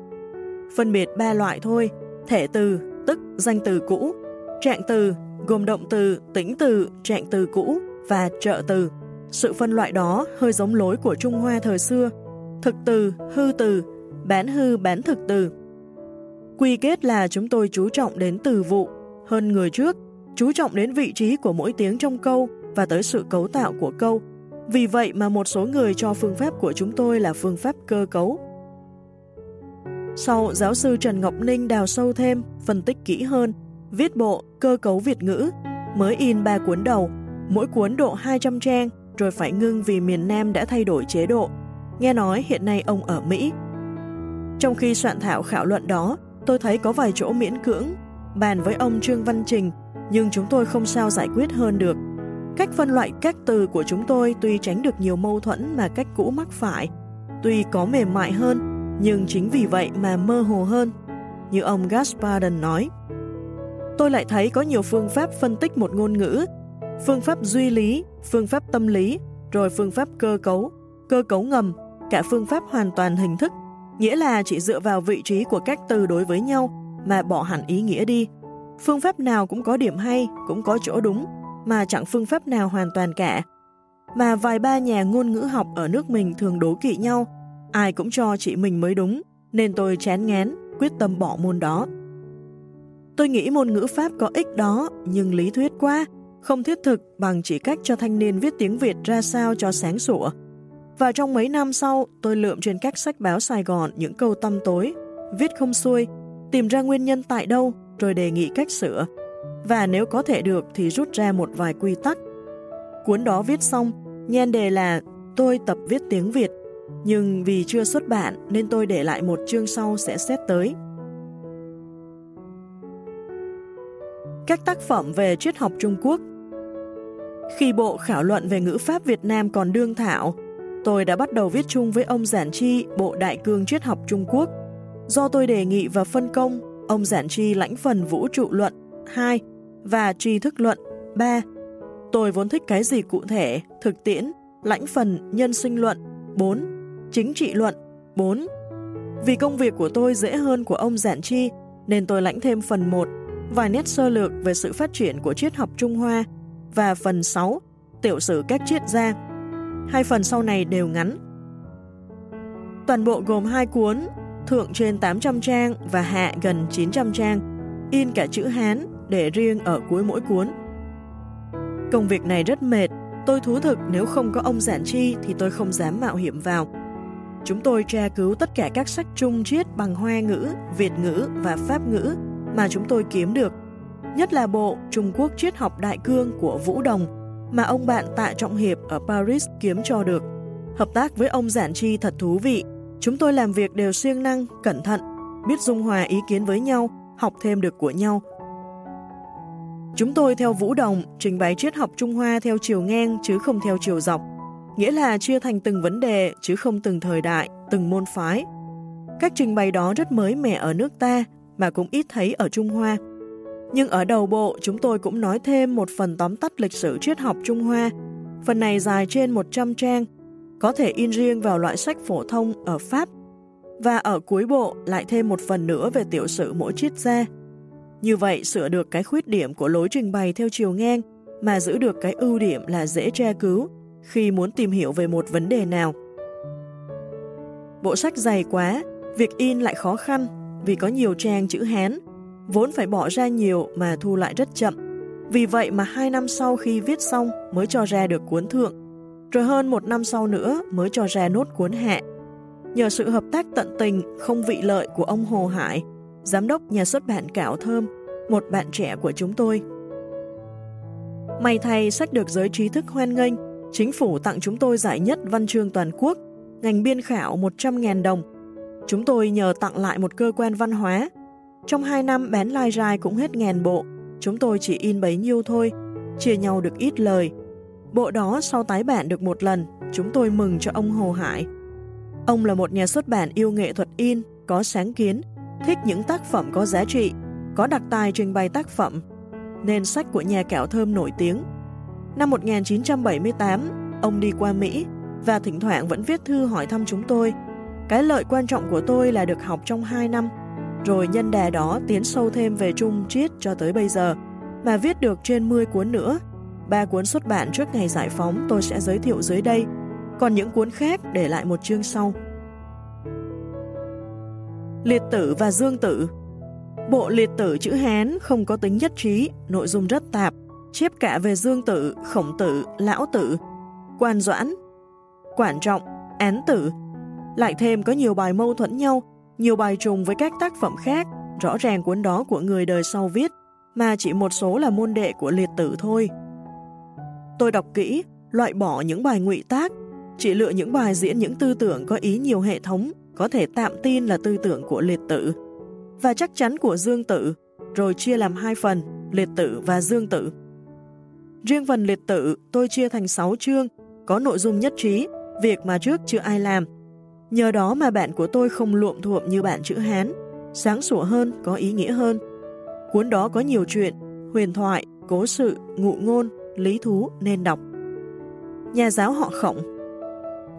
Phân biệt ba loại thôi, thể từ, tức danh từ cũ, trạng từ, gồm động từ, tĩnh từ, trạng từ cũ và trợ từ. Sự phân loại đó hơi giống lối của Trung Hoa thời xưa, thực từ, hư từ, bán hư bán thực từ. Quy kết là chúng tôi chú trọng đến từ vụ hơn người trước, chú trọng đến vị trí của mỗi tiếng trong câu và tới sự cấu tạo của câu. Vì vậy mà một số người cho phương pháp của chúng tôi là phương pháp cơ cấu. Sau, giáo sư Trần Ngọc Ninh đào sâu thêm, phân tích kỹ hơn, viết bộ cơ cấu Việt ngữ, mới in ba cuốn đầu, mỗi cuốn độ 200 trang, rồi phải ngưng vì miền Nam đã thay đổi chế độ. Nghe nói hiện nay ông ở Mỹ. Trong khi soạn thảo khảo luận đó, tôi thấy có vài chỗ miễn cưỡng, bàn với ông Trương Văn Trình, nhưng chúng tôi không sao giải quyết hơn được. Cách phân loại các từ của chúng tôi tuy tránh được nhiều mâu thuẫn mà cách cũ mắc phải, tuy có mềm mại hơn, nhưng chính vì vậy mà mơ hồ hơn. Như ông Gasparden nói, tôi lại thấy có nhiều phương pháp phân tích một ngôn ngữ, phương pháp duy lý, phương pháp tâm lý, rồi phương pháp cơ cấu, cơ cấu ngầm, cả phương pháp hoàn toàn hình thức nghĩa là chỉ dựa vào vị trí của các từ đối với nhau mà bỏ hẳn ý nghĩa đi. Phương pháp nào cũng có điểm hay, cũng có chỗ đúng, mà chẳng phương pháp nào hoàn toàn cả. Mà vài ba nhà ngôn ngữ học ở nước mình thường đố kỵ nhau, ai cũng cho chị mình mới đúng, nên tôi chán ngán, quyết tâm bỏ môn đó. Tôi nghĩ môn ngữ Pháp có ích đó, nhưng lý thuyết quá, không thiết thực bằng chỉ cách cho thanh niên viết tiếng Việt ra sao cho sáng sủa. Và trong mấy năm sau, tôi lượm trên các sách báo Sài Gòn những câu tâm tối, viết không xuôi, tìm ra nguyên nhân tại đâu, rồi đề nghị cách sửa. Và nếu có thể được thì rút ra một vài quy tắc. Cuốn đó viết xong, nhan đề là Tôi tập viết tiếng Việt, nhưng vì chưa xuất bản nên tôi để lại một chương sau sẽ xét tới. Các tác phẩm về triết học Trung Quốc Khi bộ khảo luận về ngữ pháp Việt Nam còn đương thảo, tôi đã bắt đầu viết chung với ông Giản Chi Bộ Đại cương Triết học Trung Quốc. Do tôi đề nghị và phân công, ông Giản Chi lãnh phần vũ trụ luận 2 và tri thức luận 3. Tôi vốn thích cái gì cụ thể, thực tiễn, lãnh phần nhân sinh luận 4, chính trị luận 4. Vì công việc của tôi dễ hơn của ông Giản Chi, nên tôi lãnh thêm phần 1, vài nét sơ lược về sự phát triển của triết học Trung Hoa, và phần 6, tiểu sử các triết gia hai phần sau này đều ngắn. Toàn bộ gồm hai cuốn, thượng trên 800 trang và hạ gần 900 trang, in cả chữ Hán để riêng ở cuối mỗi cuốn. Công việc này rất mệt, tôi thú thực nếu không có ông giản chi thì tôi không dám mạo hiểm vào. Chúng tôi tra cứu tất cả các sách trung triết bằng Hoa ngữ, Việt ngữ và Pháp ngữ mà chúng tôi kiếm được, nhất là bộ Trung Quốc triết học đại cương của Vũ Đồng mà ông bạn Tạ Trọng Hiệp ở Paris kiếm cho được. Hợp tác với ông Giản Chi thật thú vị. Chúng tôi làm việc đều siêng năng, cẩn thận, biết dung hòa ý kiến với nhau, học thêm được của nhau. Chúng tôi theo Vũ Đồng trình bày triết học Trung Hoa theo chiều ngang chứ không theo chiều dọc, nghĩa là chia thành từng vấn đề chứ không từng thời đại, từng môn phái. Cách trình bày đó rất mới mẻ ở nước ta mà cũng ít thấy ở Trung Hoa. Nhưng ở đầu bộ chúng tôi cũng nói thêm một phần tóm tắt lịch sử triết học Trung Hoa. Phần này dài trên 100 trang, có thể in riêng vào loại sách phổ thông ở Pháp. Và ở cuối bộ lại thêm một phần nữa về tiểu sử mỗi triết gia. Như vậy sửa được cái khuyết điểm của lối trình bày theo chiều ngang mà giữ được cái ưu điểm là dễ tra cứu khi muốn tìm hiểu về một vấn đề nào. Bộ sách dày quá, việc in lại khó khăn vì có nhiều trang chữ Hán vốn phải bỏ ra nhiều mà thu lại rất chậm. Vì vậy mà hai năm sau khi viết xong mới cho ra được cuốn thượng, rồi hơn một năm sau nữa mới cho ra nốt cuốn hạ. Nhờ sự hợp tác tận tình, không vị lợi của ông Hồ Hải, giám đốc nhà xuất bản Cảo Thơm, một bạn trẻ của chúng tôi. May thay sách được giới trí thức hoan nghênh, chính phủ tặng chúng tôi giải nhất văn chương toàn quốc, ngành biên khảo 100.000 đồng. Chúng tôi nhờ tặng lại một cơ quan văn hóa. Trong hai năm bán lai rai cũng hết ngàn bộ, chúng tôi chỉ in bấy nhiêu thôi, chia nhau được ít lời. Bộ đó sau tái bản được một lần, chúng tôi mừng cho ông Hồ Hải. Ông là một nhà xuất bản yêu nghệ thuật in, có sáng kiến, thích những tác phẩm có giá trị, có đặc tài trình bày tác phẩm, nên sách của nhà kẹo thơm nổi tiếng. Năm 1978, ông đi qua Mỹ và thỉnh thoảng vẫn viết thư hỏi thăm chúng tôi. Cái lợi quan trọng của tôi là được học trong 2 năm, rồi nhân đà đó tiến sâu thêm về Trung Triết cho tới bây giờ, mà viết được trên 10 cuốn nữa. Ba cuốn xuất bản trước ngày giải phóng tôi sẽ giới thiệu dưới đây, còn những cuốn khác để lại một chương sau. Liệt tử và dương tử Bộ liệt tử chữ Hán không có tính nhất trí, nội dung rất tạp, chép cả về dương tử, khổng tử, lão tử, quan doãn, quản trọng, án tử. Lại thêm có nhiều bài mâu thuẫn nhau, nhiều bài trùng với các tác phẩm khác, rõ ràng cuốn đó của người đời sau viết, mà chỉ một số là môn đệ của liệt tử thôi. Tôi đọc kỹ, loại bỏ những bài ngụy tác, chỉ lựa những bài diễn những tư tưởng có ý nhiều hệ thống, có thể tạm tin là tư tưởng của liệt tử, và chắc chắn của dương tử, rồi chia làm hai phần, liệt tử và dương tử. Riêng phần liệt tử tôi chia thành 6 chương, có nội dung nhất trí, việc mà trước chưa ai làm. Nhờ đó mà bạn của tôi không luộm thuộm như bạn chữ Hán, sáng sủa hơn, có ý nghĩa hơn. Cuốn đó có nhiều chuyện, huyền thoại, cố sự, ngụ ngôn, lý thú nên đọc. Nhà giáo họ khổng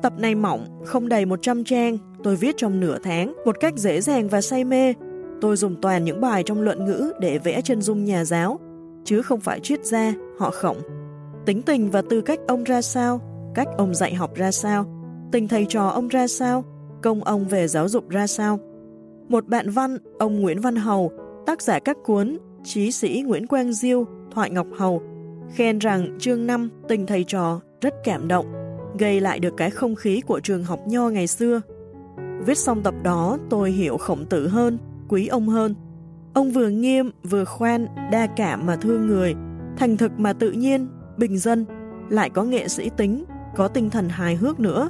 Tập này mỏng, không đầy 100 trang, tôi viết trong nửa tháng, một cách dễ dàng và say mê. Tôi dùng toàn những bài trong luận ngữ để vẽ chân dung nhà giáo, chứ không phải triết gia, họ khổng. Tính tình và tư cách ông ra sao, cách ông dạy học ra sao, tình thầy trò ông ra sao, công ông về giáo dục ra sao. Một bạn văn, ông Nguyễn Văn Hầu, tác giả các cuốn Chí sĩ Nguyễn Quang Diêu, Thoại Ngọc Hầu, khen rằng chương 5 tình thầy trò rất cảm động, gây lại được cái không khí của trường học nho ngày xưa. Viết xong tập đó, tôi hiểu khổng tử hơn, quý ông hơn. Ông vừa nghiêm, vừa khoan, đa cảm mà thương người, thành thực mà tự nhiên, bình dân, lại có nghệ sĩ tính, có tinh thần hài hước nữa.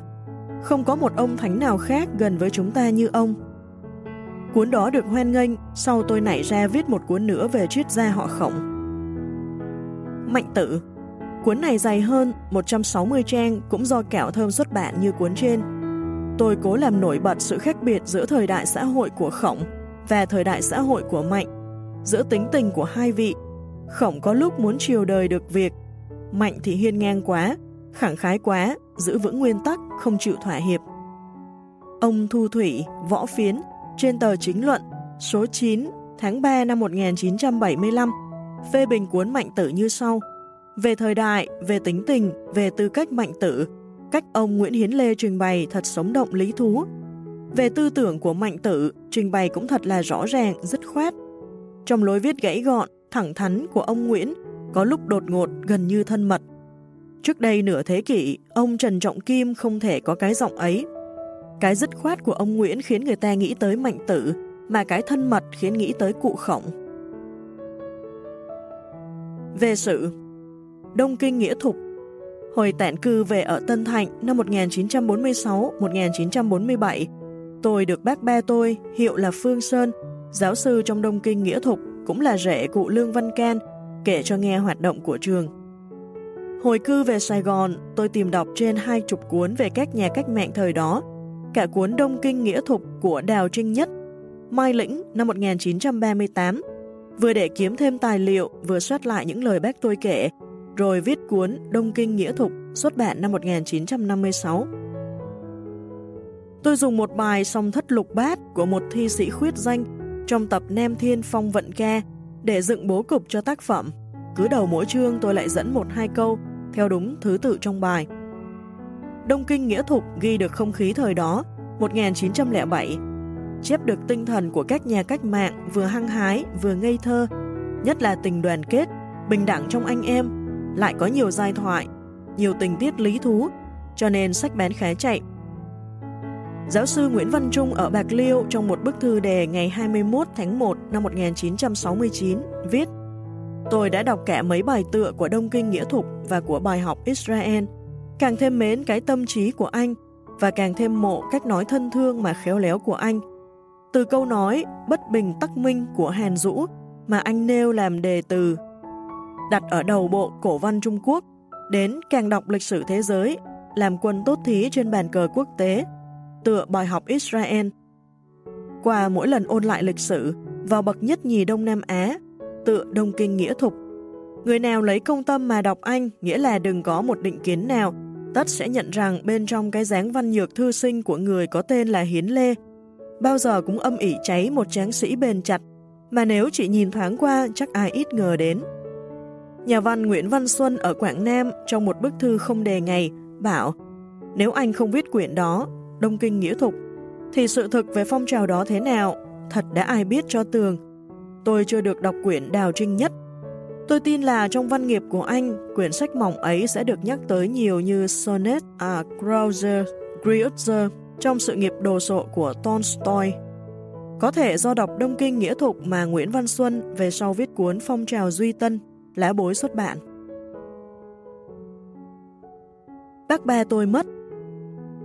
Không có một ông thánh nào khác gần với chúng ta như ông. Cuốn đó được hoan nghênh, sau tôi nảy ra viết một cuốn nữa về triết gia họ khổng. Mạnh tử Cuốn này dày hơn 160 trang cũng do kẹo thơm xuất bản như cuốn trên. Tôi cố làm nổi bật sự khác biệt giữa thời đại xã hội của khổng và thời đại xã hội của Mạnh, giữa tính tình của hai vị. Khổng có lúc muốn chiều đời được việc, Mạnh thì hiên ngang quá, khẳng khái quá, giữ vững nguyên tắc, không chịu thỏa hiệp. Ông Thu Thủy, Võ Phiến, trên tờ chính luận, số 9, tháng 3 năm 1975, phê bình cuốn Mạnh Tử như sau. Về thời đại, về tính tình, về tư cách Mạnh Tử, cách ông Nguyễn Hiến Lê trình bày thật sống động lý thú, về tư tưởng của Mạnh Tử, trình bày cũng thật là rõ ràng, dứt khoát. Trong lối viết gãy gọn, thẳng thắn của ông Nguyễn, có lúc đột ngột gần như thân mật. Trước đây nửa thế kỷ, ông Trần Trọng Kim không thể có cái giọng ấy. Cái dứt khoát của ông Nguyễn khiến người ta nghĩ tới Mạnh Tử, mà cái thân mật khiến nghĩ tới cụ khổng. Về sự Đông Kinh Nghĩa Thục Hồi tản cư về ở Tân Thạnh năm 1946-1947, Tôi được bác ba tôi, hiệu là Phương Sơn, giáo sư trong Đông Kinh Nghĩa Thục, cũng là rể cụ Lương Văn Can, kể cho nghe hoạt động của trường. Hồi cư về Sài Gòn, tôi tìm đọc trên hai chục cuốn về các nhà cách mạng thời đó, cả cuốn Đông Kinh Nghĩa Thục của Đào Trinh Nhất, Mai Lĩnh năm 1938, vừa để kiếm thêm tài liệu, vừa soát lại những lời bác tôi kể, rồi viết cuốn Đông Kinh Nghĩa Thục xuất bản năm 1956. Tôi dùng một bài song thất lục bát của một thi sĩ khuyết danh trong tập Nam Thiên Phong Vận Ca để dựng bố cục cho tác phẩm. Cứ đầu mỗi chương tôi lại dẫn một hai câu theo đúng thứ tự trong bài. Đông Kinh Nghĩa Thục ghi được không khí thời đó 1907 chép được tinh thần của các nhà cách mạng vừa hăng hái, vừa ngây thơ, nhất là tình đoàn kết, bình đẳng trong anh em, lại có nhiều giai thoại, nhiều tình tiết lý thú, cho nên sách bán khá chạy Giáo sư Nguyễn Văn Trung ở Bạc Liêu trong một bức thư đề ngày 21 tháng 1 năm 1969 viết Tôi đã đọc cả mấy bài tựa của Đông Kinh Nghĩa Thục và của bài học Israel, càng thêm mến cái tâm trí của anh, và càng thêm mộ cách nói thân thương mà khéo léo của anh. Từ câu nói bất bình tắc minh của Hàn Dũ mà anh nêu làm đề từ đặt ở đầu bộ cổ văn Trung Quốc đến càng đọc lịch sử thế giới làm quân tốt thí trên bàn cờ quốc tế tựa bài học Israel. Qua mỗi lần ôn lại lịch sử vào bậc nhất nhì Đông Nam Á tự Đông Kinh Nghĩa Thục Người nào lấy công tâm mà đọc anh nghĩa là đừng có một định kiến nào tất sẽ nhận rằng bên trong cái dáng văn nhược thư sinh của người có tên là Hiến Lê, bao giờ cũng âm ỉ cháy một tráng sĩ bền chặt, mà nếu chỉ nhìn thoáng qua chắc ai ít ngờ đến. Nhà văn Nguyễn Văn Xuân ở Quảng Nam trong một bức thư không đề ngày bảo nếu anh không viết quyển đó, Đông Kinh Nghĩa Thục, thì sự thực về phong trào đó thế nào, thật đã ai biết cho tường. Tôi chưa được đọc quyển Đào Trinh Nhất Tôi tin là trong văn nghiệp của anh, quyển sách mỏng ấy sẽ được nhắc tới nhiều như Sonnet à Krauser, Grierzer trong sự nghiệp đồ sộ của Tolstoy. Có thể do đọc Đông Kinh Nghĩa Thục mà Nguyễn Văn Xuân về sau viết cuốn Phong trào Duy Tân, lá bối xuất bản. Bác ba tôi mất.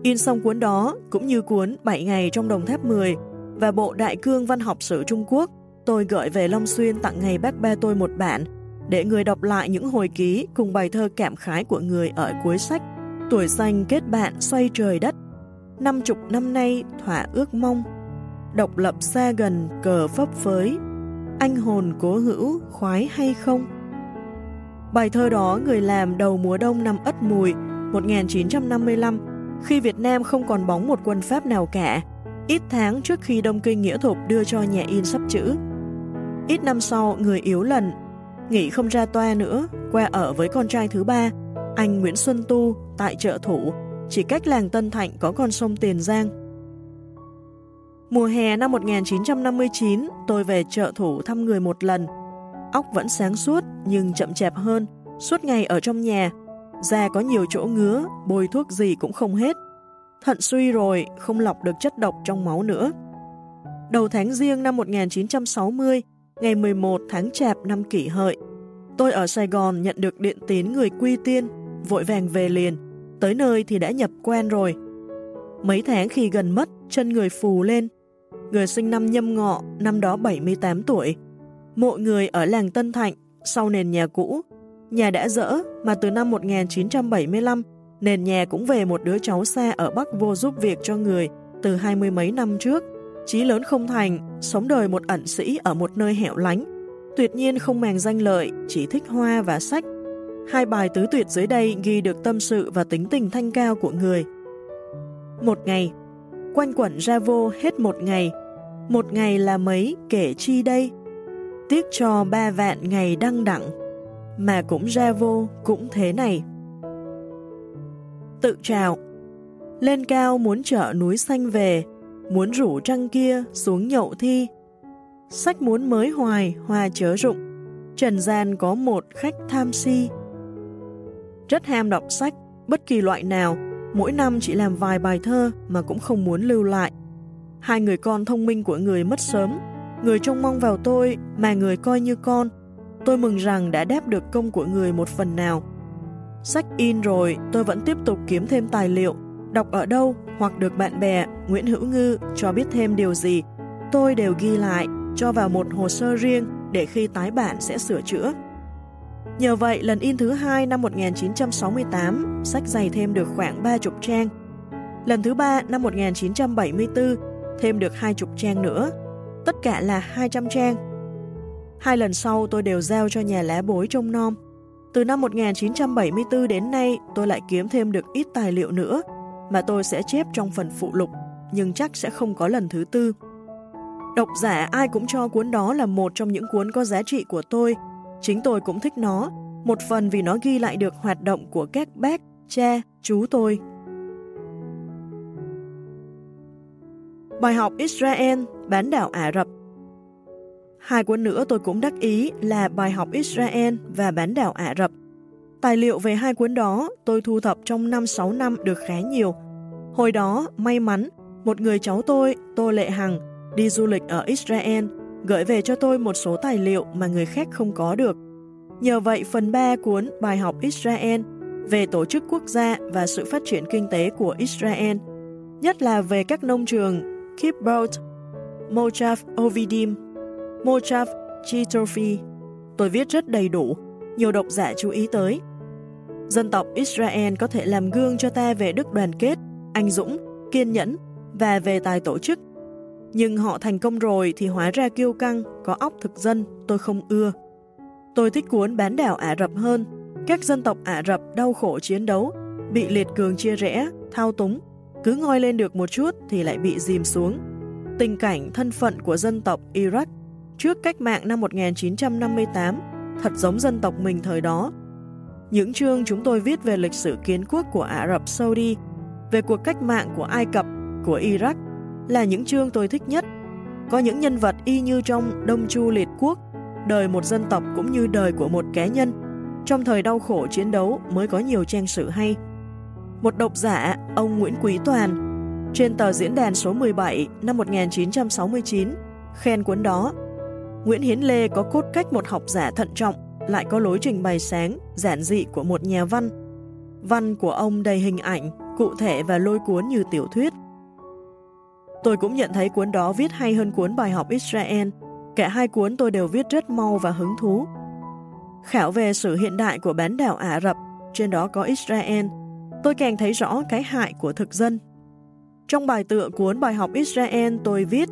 In xong cuốn đó, cũng như cuốn 7 ngày trong Đồng Tháp 10 và bộ Đại cương Văn học sử Trung Quốc, tôi gửi về Long Xuyên tặng ngày bác ba tôi một bản để người đọc lại những hồi ký cùng bài thơ cảm khái của người ở cuối sách. Tuổi xanh kết bạn xoay trời đất. Năm chục năm nay, thỏa ước mong. Độc lập xa gần, cờ phấp phới. Anh hồn cố hữu, khoái hay không? Bài thơ đó người làm đầu mùa đông năm Ất Mùi 1955 khi Việt Nam không còn bóng một quân Pháp nào cả. Ít tháng trước khi Đông Kinh Nghĩa Thục đưa cho nhà in sắp chữ. Ít năm sau, người yếu lần Nghỉ không ra toa nữa, qua ở với con trai thứ ba, anh Nguyễn Xuân Tu, tại chợ Thủ, chỉ cách làng Tân Thạnh có con sông Tiền Giang. Mùa hè năm 1959, tôi về chợ Thủ thăm người một lần. Óc vẫn sáng suốt nhưng chậm chạp hơn, suốt ngày ở trong nhà. Da có nhiều chỗ ngứa, bôi thuốc gì cũng không hết. Thận suy rồi, không lọc được chất độc trong máu nữa. Đầu tháng riêng năm 1960, ngày 11 tháng Chạp năm kỷ hợi. Tôi ở Sài Gòn nhận được điện tín người quy tiên, vội vàng về liền, tới nơi thì đã nhập quen rồi. Mấy tháng khi gần mất, chân người phù lên. Người sinh năm nhâm ngọ, năm đó 78 tuổi. Mộ người ở làng Tân Thạnh, sau nền nhà cũ. Nhà đã dỡ, mà từ năm 1975, nền nhà cũng về một đứa cháu xa ở Bắc vô giúp việc cho người từ hai mươi mấy năm trước. Chí lớn không thành, sống đời một ẩn sĩ ở một nơi hẻo lánh, tuyệt nhiên không màng danh lợi, chỉ thích hoa và sách. Hai bài tứ tuyệt dưới đây ghi được tâm sự và tính tình thanh cao của người. Một ngày, quanh quẩn ra vô hết một ngày, một ngày là mấy kể chi đây? Tiếc cho ba vạn ngày đăng đẳng, mà cũng ra vô cũng thế này. Tự trào Lên cao muốn trở núi xanh về, muốn rủ trăng kia xuống nhậu thi. Sách muốn mới hoài, hoa chớ rụng, trần gian có một khách tham si. Rất ham đọc sách, bất kỳ loại nào, mỗi năm chỉ làm vài bài thơ mà cũng không muốn lưu lại. Hai người con thông minh của người mất sớm, người trông mong vào tôi mà người coi như con. Tôi mừng rằng đã đáp được công của người một phần nào. Sách in rồi, tôi vẫn tiếp tục kiếm thêm tài liệu, đọc ở đâu hoặc được bạn bè Nguyễn Hữu Ngư cho biết thêm điều gì, tôi đều ghi lại, cho vào một hồ sơ riêng để khi tái bản sẽ sửa chữa. Nhờ vậy, lần in thứ hai năm 1968, sách dày thêm được khoảng 30 trang. Lần thứ ba năm 1974, thêm được 20 trang nữa, tất cả là 200 trang. Hai lần sau tôi đều giao cho nhà lá bối trông nom. Từ năm 1974 đến nay, tôi lại kiếm thêm được ít tài liệu nữa, mà tôi sẽ chép trong phần phụ lục, nhưng chắc sẽ không có lần thứ tư. Độc giả ai cũng cho cuốn đó là một trong những cuốn có giá trị của tôi. Chính tôi cũng thích nó, một phần vì nó ghi lại được hoạt động của các bác, cha, chú tôi. Bài học Israel, bán đảo Ả Rập Hai cuốn nữa tôi cũng đắc ý là bài học Israel và bán đảo Ả Rập. Tài liệu về hai cuốn đó tôi thu thập trong 5-6 năm được khá nhiều. Hồi đó, may mắn, một người cháu tôi, Tô Lệ Hằng, đi du lịch ở Israel, gửi về cho tôi một số tài liệu mà người khác không có được. Nhờ vậy, phần 3 cuốn Bài học Israel về tổ chức quốc gia và sự phát triển kinh tế của Israel nhất là về các nông trường Kibbutz, Mochav Ovidim, Mochav Chitofi. Tôi viết rất đầy đủ, nhiều độc giả chú ý tới. Dân tộc Israel có thể làm gương cho ta về đức đoàn kết, anh dũng, kiên nhẫn và về tài tổ chức. Nhưng họ thành công rồi thì hóa ra kiêu căng, có óc thực dân, tôi không ưa. Tôi thích cuốn bán đảo Ả Rập hơn. Các dân tộc Ả Rập đau khổ chiến đấu, bị liệt cường chia rẽ, thao túng, cứ ngoi lên được một chút thì lại bị dìm xuống. Tình cảnh thân phận của dân tộc Iraq trước cách mạng năm 1958 thật giống dân tộc mình thời đó. Những chương chúng tôi viết về lịch sử kiến quốc của Ả Rập Saudi, về cuộc cách mạng của Ai Cập, của Iraq là những chương tôi thích nhất. Có những nhân vật y như trong Đông Chu Liệt Quốc, đời một dân tộc cũng như đời của một cá nhân. Trong thời đau khổ chiến đấu mới có nhiều trang sử hay. Một độc giả, ông Nguyễn Quý Toàn, trên tờ diễn đàn số 17 năm 1969, khen cuốn đó. Nguyễn Hiến Lê có cốt cách một học giả thận trọng, lại có lối trình bày sáng, giản dị của một nhà văn. Văn của ông đầy hình ảnh, cụ thể và lôi cuốn như tiểu thuyết. Tôi cũng nhận thấy cuốn đó viết hay hơn cuốn bài học Israel. Cả hai cuốn tôi đều viết rất mau và hứng thú. Khảo về sự hiện đại của bán đảo Ả Rập, trên đó có Israel, tôi càng thấy rõ cái hại của thực dân. Trong bài tựa cuốn bài học Israel tôi viết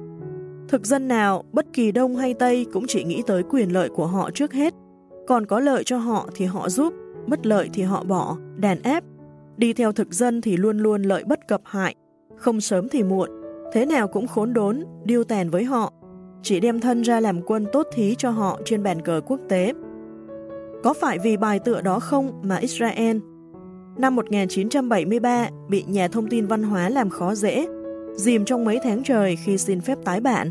Thực dân nào, bất kỳ Đông hay Tây cũng chỉ nghĩ tới quyền lợi của họ trước hết. Còn có lợi cho họ thì họ giúp, mất lợi thì họ bỏ, đàn ép. Đi theo thực dân thì luôn luôn lợi bất cập hại, không sớm thì muộn, thế nào cũng khốn đốn, điêu tàn với họ, chỉ đem thân ra làm quân tốt thí cho họ trên bàn cờ quốc tế. Có phải vì bài tựa đó không mà Israel năm 1973 bị nhà thông tin văn hóa làm khó dễ, dìm trong mấy tháng trời khi xin phép tái bản.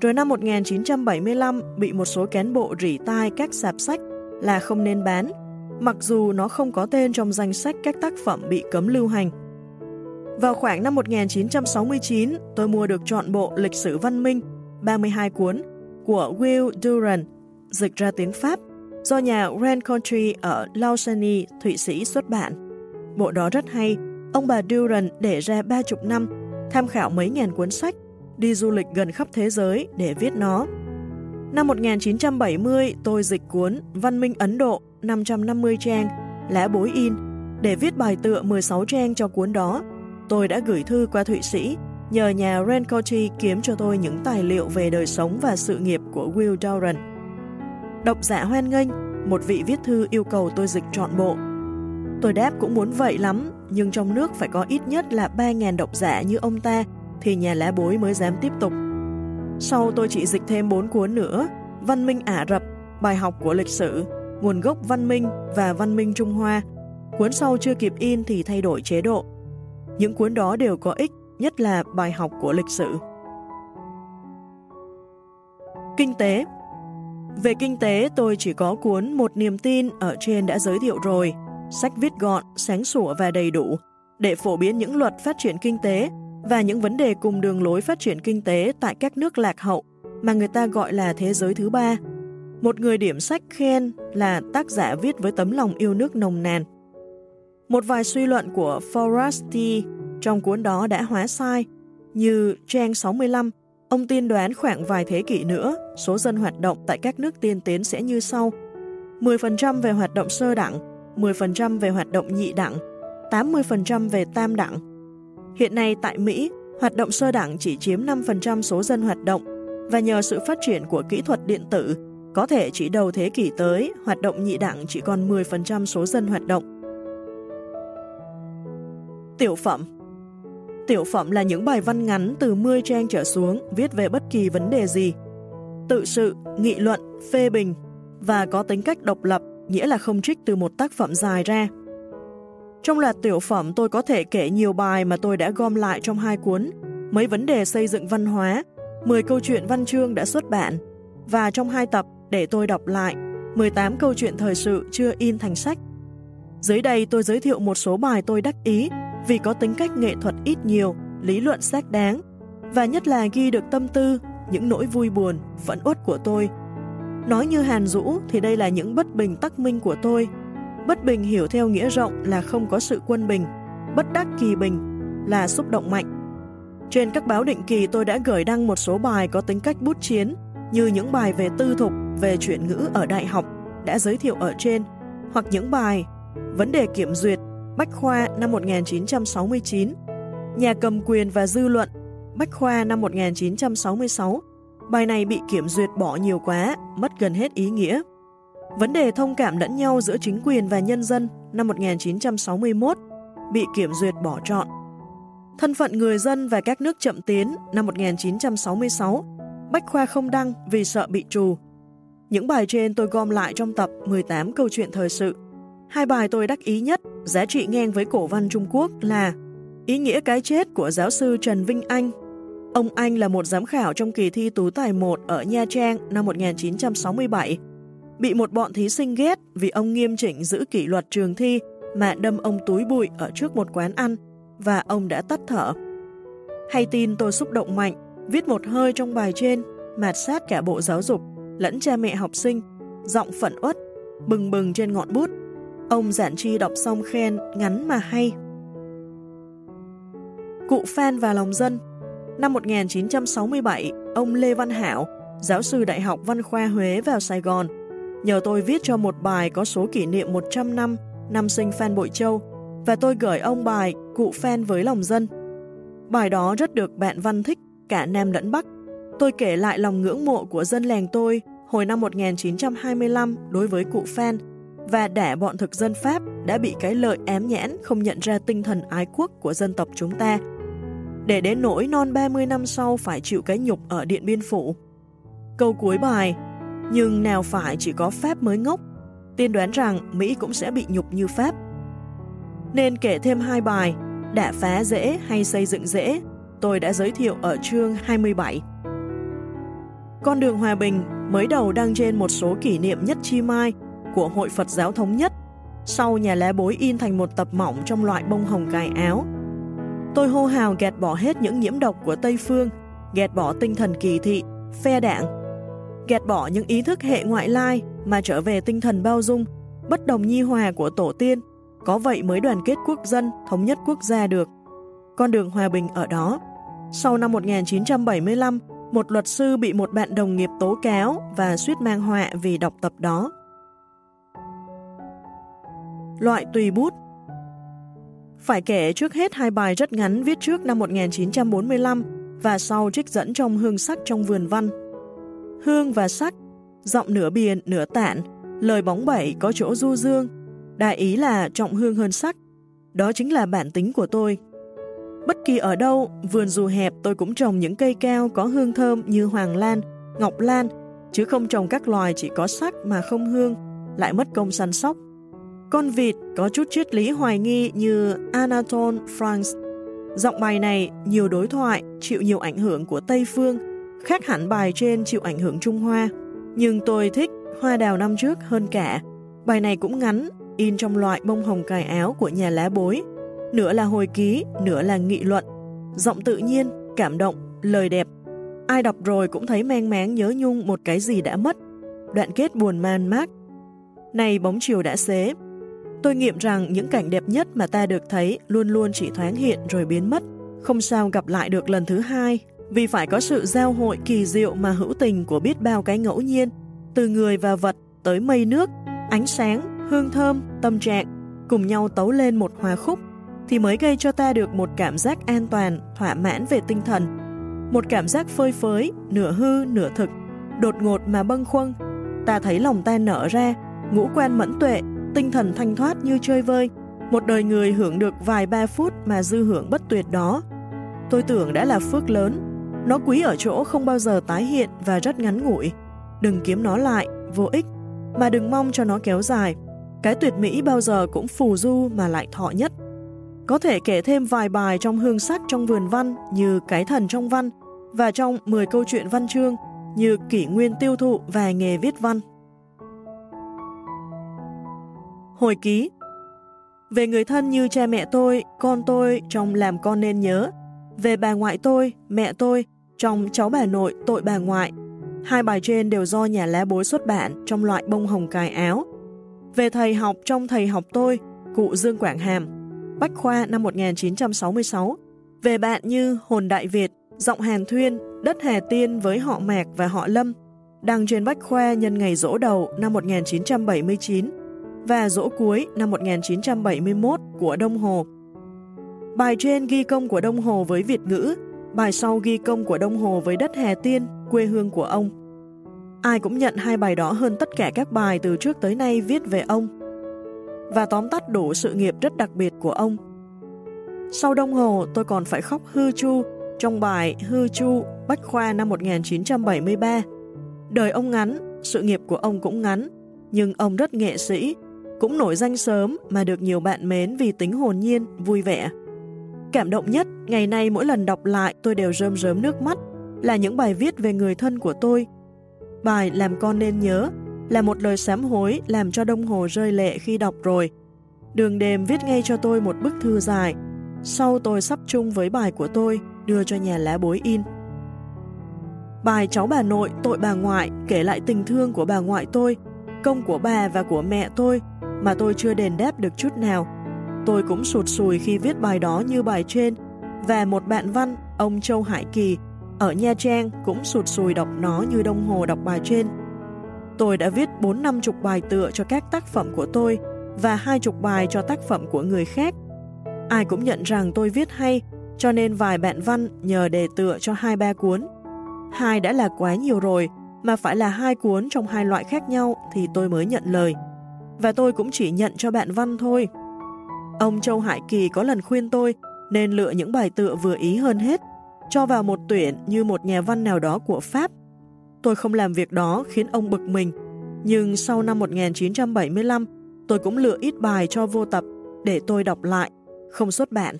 Rồi năm 1975 bị một số cán bộ rỉ tai các sạp sách là không nên bán, mặc dù nó không có tên trong danh sách các tác phẩm bị cấm lưu hành. Vào khoảng năm 1969, tôi mua được chọn bộ Lịch sử văn minh 32 cuốn của Will Durant, dịch ra tiếng Pháp, do nhà Grand Country ở Lausanne, Thụy Sĩ xuất bản. Bộ đó rất hay, ông bà Durant để ra ba chục năm, tham khảo mấy ngàn cuốn sách, đi du lịch gần khắp thế giới để viết nó. Năm 1970, tôi dịch cuốn Văn minh Ấn Độ 550 trang, lẽ bối in, để viết bài tựa 16 trang cho cuốn đó. Tôi đã gửi thư qua Thụy Sĩ, nhờ nhà Rencotti kiếm cho tôi những tài liệu về đời sống và sự nghiệp của Will Doran. Độc giả hoan nghênh, một vị viết thư yêu cầu tôi dịch trọn bộ. Tôi đáp cũng muốn vậy lắm, nhưng trong nước phải có ít nhất là 3.000 độc giả như ông ta thì nhà lá bối mới dám tiếp tục. Sau tôi chỉ dịch thêm 4 cuốn nữa, Văn minh Ả Rập, Bài học của lịch sử, Nguồn gốc văn minh và Văn minh Trung Hoa. Cuốn sau chưa kịp in thì thay đổi chế độ. Những cuốn đó đều có ích, nhất là bài học của lịch sử. Kinh tế Về kinh tế, tôi chỉ có cuốn Một niềm tin ở trên đã giới thiệu rồi, sách viết gọn, sáng sủa và đầy đủ để phổ biến những luật phát triển kinh tế và những vấn đề cùng đường lối phát triển kinh tế tại các nước lạc hậu mà người ta gọi là thế giới thứ ba. Một người điểm sách khen là tác giả viết với tấm lòng yêu nước nồng nàn. Một vài suy luận của Forresti trong cuốn đó đã hóa sai, như trang 65, ông tiên đoán khoảng vài thế kỷ nữa, số dân hoạt động tại các nước tiên tiến sẽ như sau. 10% về hoạt động sơ đẳng, 10% về hoạt động nhị đẳng, 80% về tam đẳng. Hiện nay tại Mỹ, hoạt động sơ đẳng chỉ chiếm 5% số dân hoạt động và nhờ sự phát triển của kỹ thuật điện tử, có thể chỉ đầu thế kỷ tới, hoạt động nhị đẳng chỉ còn 10% số dân hoạt động. Tiểu phẩm Tiểu phẩm là những bài văn ngắn từ 10 trang trở xuống viết về bất kỳ vấn đề gì. Tự sự, nghị luận, phê bình và có tính cách độc lập nghĩa là không trích từ một tác phẩm dài ra. Trong loạt tiểu phẩm tôi có thể kể nhiều bài mà tôi đã gom lại trong hai cuốn, mấy vấn đề xây dựng văn hóa, 10 câu chuyện văn chương đã xuất bản, và trong hai tập để tôi đọc lại 18 câu chuyện thời sự chưa in thành sách. Dưới đây tôi giới thiệu một số bài tôi đắc ý vì có tính cách nghệ thuật ít nhiều, lý luận xác đáng, và nhất là ghi được tâm tư, những nỗi vui buồn, phẫn uất của tôi Nói như Hàn Dũ thì đây là những bất bình tắc minh của tôi. Bất bình hiểu theo nghĩa rộng là không có sự quân bình, bất đắc kỳ bình là xúc động mạnh. Trên các báo định kỳ tôi đã gửi đăng một số bài có tính cách bút chiến, như những bài về tư thục, về chuyện ngữ ở đại học đã giới thiệu ở trên, hoặc những bài Vấn đề kiểm duyệt, Bách Khoa năm 1969, Nhà cầm quyền và dư luận, Bách Khoa năm 1966. Bài này bị kiểm duyệt bỏ nhiều quá, mất gần hết ý nghĩa. Vấn đề thông cảm lẫn nhau giữa chính quyền và nhân dân năm 1961 bị kiểm duyệt bỏ trọn. Thân phận người dân và các nước chậm tiến năm 1966, Bách Khoa không đăng vì sợ bị trù. Những bài trên tôi gom lại trong tập 18 câu chuyện thời sự. Hai bài tôi đắc ý nhất, giá trị ngang với cổ văn Trung Quốc là Ý nghĩa cái chết của giáo sư Trần Vinh Anh. Ông Anh là một giám khảo trong kỳ thi Tú Tài 1 ở Nha Trang năm 1967. Bị một bọn thí sinh ghét vì ông nghiêm chỉnh giữ kỷ luật trường thi mà đâm ông túi bụi ở trước một quán ăn và ông đã tắt thở. Hay tin tôi xúc động mạnh, viết một hơi trong bài trên, mạt sát cả bộ giáo dục, lẫn cha mẹ học sinh, giọng phận uất, bừng bừng trên ngọn bút. Ông giản chi đọc xong khen, ngắn mà hay. Cụ Phan và lòng dân Năm 1967, ông Lê Văn Hảo, giáo sư Đại học Văn khoa Huế vào Sài Gòn, nhờ tôi viết cho một bài có số kỷ niệm 100 năm năm sinh Phan Bội Châu và tôi gửi ông bài Cụ Phan với lòng dân. Bài đó rất được bạn văn thích, cả Nam lẫn Bắc. Tôi kể lại lòng ngưỡng mộ của dân làng tôi hồi năm 1925 đối với cụ Phan và đẻ bọn thực dân Pháp đã bị cái lợi ém nhãn không nhận ra tinh thần ái quốc của dân tộc chúng ta. Để đến nỗi non 30 năm sau phải chịu cái nhục ở Điện Biên Phủ. Câu cuối bài, nhưng nào phải chỉ có Pháp mới ngốc, tiên đoán rằng Mỹ cũng sẽ bị nhục như Pháp. Nên kể thêm hai bài, đả phá dễ hay xây dựng dễ, tôi đã giới thiệu ở chương 27. Con đường Hòa Bình mới đầu đăng trên một số kỷ niệm nhất chi mai của Hội Phật giáo Thống Nhất, sau nhà lá bối in thành một tập mỏng trong loại bông hồng cài áo. Tôi hô hào gạt bỏ hết những nhiễm độc của Tây Phương, gạt bỏ tinh thần kỳ thị, phe đảng, gạt bỏ những ý thức hệ ngoại lai mà trở về tinh thần bao dung, bất đồng nhi hòa của tổ tiên, có vậy mới đoàn kết quốc dân, thống nhất quốc gia được. Con đường hòa bình ở đó. Sau năm 1975, một luật sư bị một bạn đồng nghiệp tố cáo và suýt mang họa vì đọc tập đó. Loại tùy bút Phải kể trước hết hai bài rất ngắn viết trước năm 1945 và sau trích dẫn trong hương sắc trong vườn văn. Hương và sắc, giọng nửa biển nửa tản, lời bóng bẩy có chỗ du dương, đại ý là trọng hương hơn sắc. Đó chính là bản tính của tôi. Bất kỳ ở đâu, vườn dù hẹp tôi cũng trồng những cây cao có hương thơm như hoàng lan, ngọc lan, chứ không trồng các loài chỉ có sắc mà không hương, lại mất công săn sóc. Con vịt có chút triết lý hoài nghi như Anatole France. Giọng bài này nhiều đối thoại, chịu nhiều ảnh hưởng của Tây Phương, khác hẳn bài trên chịu ảnh hưởng Trung Hoa. Nhưng tôi thích Hoa đào năm trước hơn cả. Bài này cũng ngắn, in trong loại bông hồng cài áo của nhà lá bối. Nửa là hồi ký, nửa là nghị luận. Giọng tự nhiên, cảm động, lời đẹp. Ai đọc rồi cũng thấy mang máng nhớ nhung một cái gì đã mất. Đoạn kết buồn man mác. Này bóng chiều đã xế. Tôi nghiệm rằng những cảnh đẹp nhất mà ta được thấy luôn luôn chỉ thoáng hiện rồi biến mất. Không sao gặp lại được lần thứ hai, vì phải có sự giao hội kỳ diệu mà hữu tình của biết bao cái ngẫu nhiên, từ người và vật tới mây nước, ánh sáng, hương thơm, tâm trạng, cùng nhau tấu lên một hòa khúc, thì mới gây cho ta được một cảm giác an toàn, thỏa mãn về tinh thần. Một cảm giác phơi phới, nửa hư, nửa thực, đột ngột mà bâng khuâng. Ta thấy lòng ta nở ra, ngũ quan mẫn tuệ, tinh thần thanh thoát như chơi vơi. Một đời người hưởng được vài ba phút mà dư hưởng bất tuyệt đó. Tôi tưởng đã là phước lớn, nó quý ở chỗ không bao giờ tái hiện và rất ngắn ngủi. Đừng kiếm nó lại, vô ích, mà đừng mong cho nó kéo dài. Cái tuyệt mỹ bao giờ cũng phù du mà lại thọ nhất. Có thể kể thêm vài bài trong hương sắc trong vườn văn như Cái thần trong văn và trong 10 câu chuyện văn chương như Kỷ nguyên tiêu thụ và nghề viết văn. Hồi ký Về người thân như cha mẹ tôi, con tôi trong làm con nên nhớ. Về bà ngoại tôi, mẹ tôi, trong cháu bà nội, tội bà ngoại. Hai bài trên đều do nhà lá bối xuất bản trong loại bông hồng cài áo. Về thầy học trong thầy học tôi, cụ Dương Quảng Hàm, Bách Khoa năm 1966. Về bạn như Hồn Đại Việt, Giọng Hàn Thuyên, Đất Hà Tiên với họ Mạc và họ Lâm, đăng trên Bách Khoa nhân ngày rỗ đầu năm 1979 và rỗ cuối năm 1971 của Đông Hồ. Bài trên ghi công của Đông Hồ với Việt ngữ, bài sau ghi công của Đông Hồ với đất Hà Tiên, quê hương của ông. Ai cũng nhận hai bài đó hơn tất cả các bài từ trước tới nay viết về ông. Và tóm tắt đủ sự nghiệp rất đặc biệt của ông. Sau Đông Hồ, tôi còn phải khóc hư chu trong bài Hư Chu Bách Khoa năm 1973. Đời ông ngắn, sự nghiệp của ông cũng ngắn, nhưng ông rất nghệ sĩ, cũng nổi danh sớm mà được nhiều bạn mến vì tính hồn nhiên, vui vẻ. Cảm động nhất, ngày nay mỗi lần đọc lại tôi đều rơm rớm nước mắt, là những bài viết về người thân của tôi. Bài Làm con nên nhớ là một lời sám hối làm cho Đông Hồ rơi lệ khi đọc rồi. Đường đêm viết ngay cho tôi một bức thư dài, sau tôi sắp chung với bài của tôi, đưa cho nhà lá bối in. Bài cháu bà nội, tội bà ngoại kể lại tình thương của bà ngoại tôi, công của bà và của mẹ tôi mà tôi chưa đền đáp được chút nào. Tôi cũng sụt sùi khi viết bài đó như bài trên và một bạn văn, ông Châu Hải Kỳ, ở Nha Trang cũng sụt sùi đọc nó như đồng Hồ đọc bài trên. Tôi đã viết 4 năm chục bài tựa cho các tác phẩm của tôi và hai chục bài cho tác phẩm của người khác. Ai cũng nhận rằng tôi viết hay, cho nên vài bạn văn nhờ đề tựa cho hai ba cuốn. Hai đã là quá nhiều rồi, mà phải là hai cuốn trong hai loại khác nhau thì tôi mới nhận lời. Và tôi cũng chỉ nhận cho bạn văn thôi. Ông Châu Hải Kỳ có lần khuyên tôi nên lựa những bài tựa vừa ý hơn hết, cho vào một tuyển như một nhà văn nào đó của Pháp. Tôi không làm việc đó khiến ông bực mình, nhưng sau năm 1975, tôi cũng lựa ít bài cho vô tập để tôi đọc lại, không xuất bản.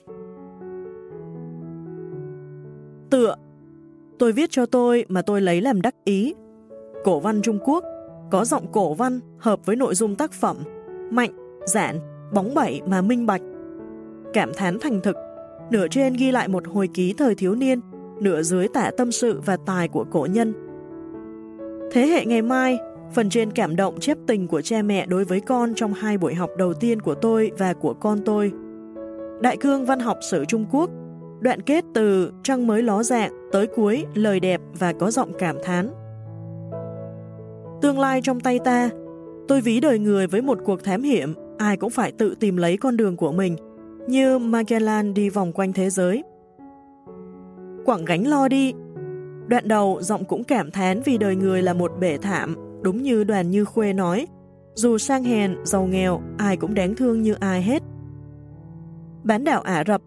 Tựa Tôi viết cho tôi mà tôi lấy làm đắc ý. Cổ văn Trung Quốc có giọng cổ văn hợp với nội dung tác phẩm, mạnh, giản, bóng bẩy mà minh bạch. Cảm thán thành thực, nửa trên ghi lại một hồi ký thời thiếu niên, nửa dưới tả tâm sự và tài của cổ nhân. Thế hệ ngày mai, phần trên cảm động chép tình của cha mẹ đối với con trong hai buổi học đầu tiên của tôi và của con tôi. Đại cương văn học sử Trung Quốc, đoạn kết từ trăng mới ló dạng tới cuối lời đẹp và có giọng cảm thán. Tương lai trong tay ta, tôi ví đời người với một cuộc thám hiểm, ai cũng phải tự tìm lấy con đường của mình, như Magellan đi vòng quanh thế giới. Quảng gánh lo đi. Đoạn đầu giọng cũng cảm thán vì đời người là một bể thảm, đúng như đoàn như khuê nói. Dù sang hèn, giàu nghèo, ai cũng đáng thương như ai hết. Bán đảo Ả Rập,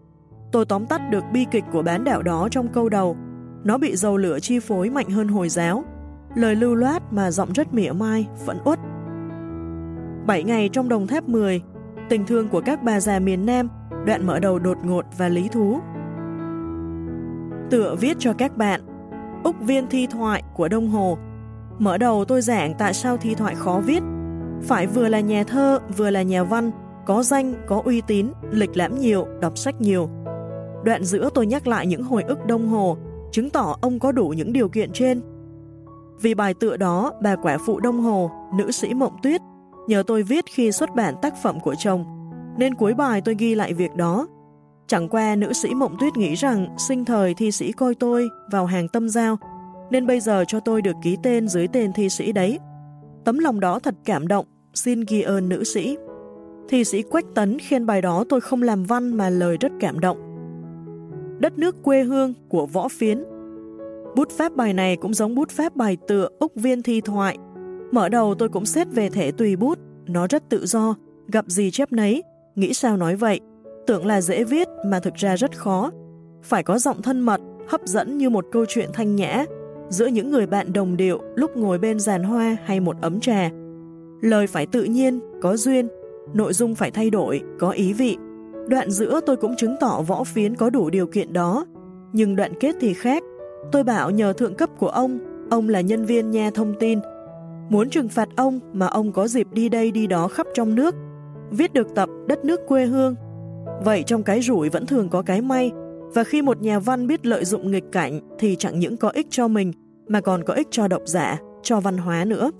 tôi tóm tắt được bi kịch của bán đảo đó trong câu đầu. Nó bị dầu lửa chi phối mạnh hơn Hồi giáo. Lời lưu loát mà giọng rất mỉa mai, vẫn uất. Bảy ngày trong đồng tháp 10, tình thương của các bà già miền Nam, đoạn mở đầu đột ngột và lý thú. Tựa viết cho các bạn, Úc viên thi thoại của Đông Hồ. Mở đầu tôi giảng tại sao thi thoại khó viết. Phải vừa là nhà thơ, vừa là nhà văn, có danh, có uy tín, lịch lãm nhiều, đọc sách nhiều. Đoạn giữa tôi nhắc lại những hồi ức Đông Hồ, chứng tỏ ông có đủ những điều kiện trên. Vì bài tựa đó, bà quả phụ Đông Hồ, nữ sĩ Mộng Tuyết, nhờ tôi viết khi xuất bản tác phẩm của chồng, nên cuối bài tôi ghi lại việc đó. Chẳng qua nữ sĩ Mộng Tuyết nghĩ rằng sinh thời thi sĩ coi tôi vào hàng tâm giao, nên bây giờ cho tôi được ký tên dưới tên thi sĩ đấy. Tấm lòng đó thật cảm động, xin ghi ơn nữ sĩ. Thi sĩ Quách Tấn khen bài đó tôi không làm văn mà lời rất cảm động. Đất nước quê hương của Võ Phiến Bút pháp bài này cũng giống bút pháp bài tựa Úc Viên Thi Thoại. Mở đầu tôi cũng xét về thể tùy bút, nó rất tự do, gặp gì chép nấy, nghĩ sao nói vậy. Tưởng là dễ viết mà thực ra rất khó. Phải có giọng thân mật, hấp dẫn như một câu chuyện thanh nhã, giữa những người bạn đồng điệu lúc ngồi bên giàn hoa hay một ấm trà. Lời phải tự nhiên, có duyên, nội dung phải thay đổi, có ý vị. Đoạn giữa tôi cũng chứng tỏ võ phiến có đủ điều kiện đó, nhưng đoạn kết thì khác. Tôi bảo nhờ thượng cấp của ông, ông là nhân viên nha thông tin. Muốn trừng phạt ông mà ông có dịp đi đây đi đó khắp trong nước, viết được tập đất nước quê hương. Vậy trong cái rủi vẫn thường có cái may, và khi một nhà văn biết lợi dụng nghịch cảnh thì chẳng những có ích cho mình, mà còn có ích cho độc giả, cho văn hóa nữa.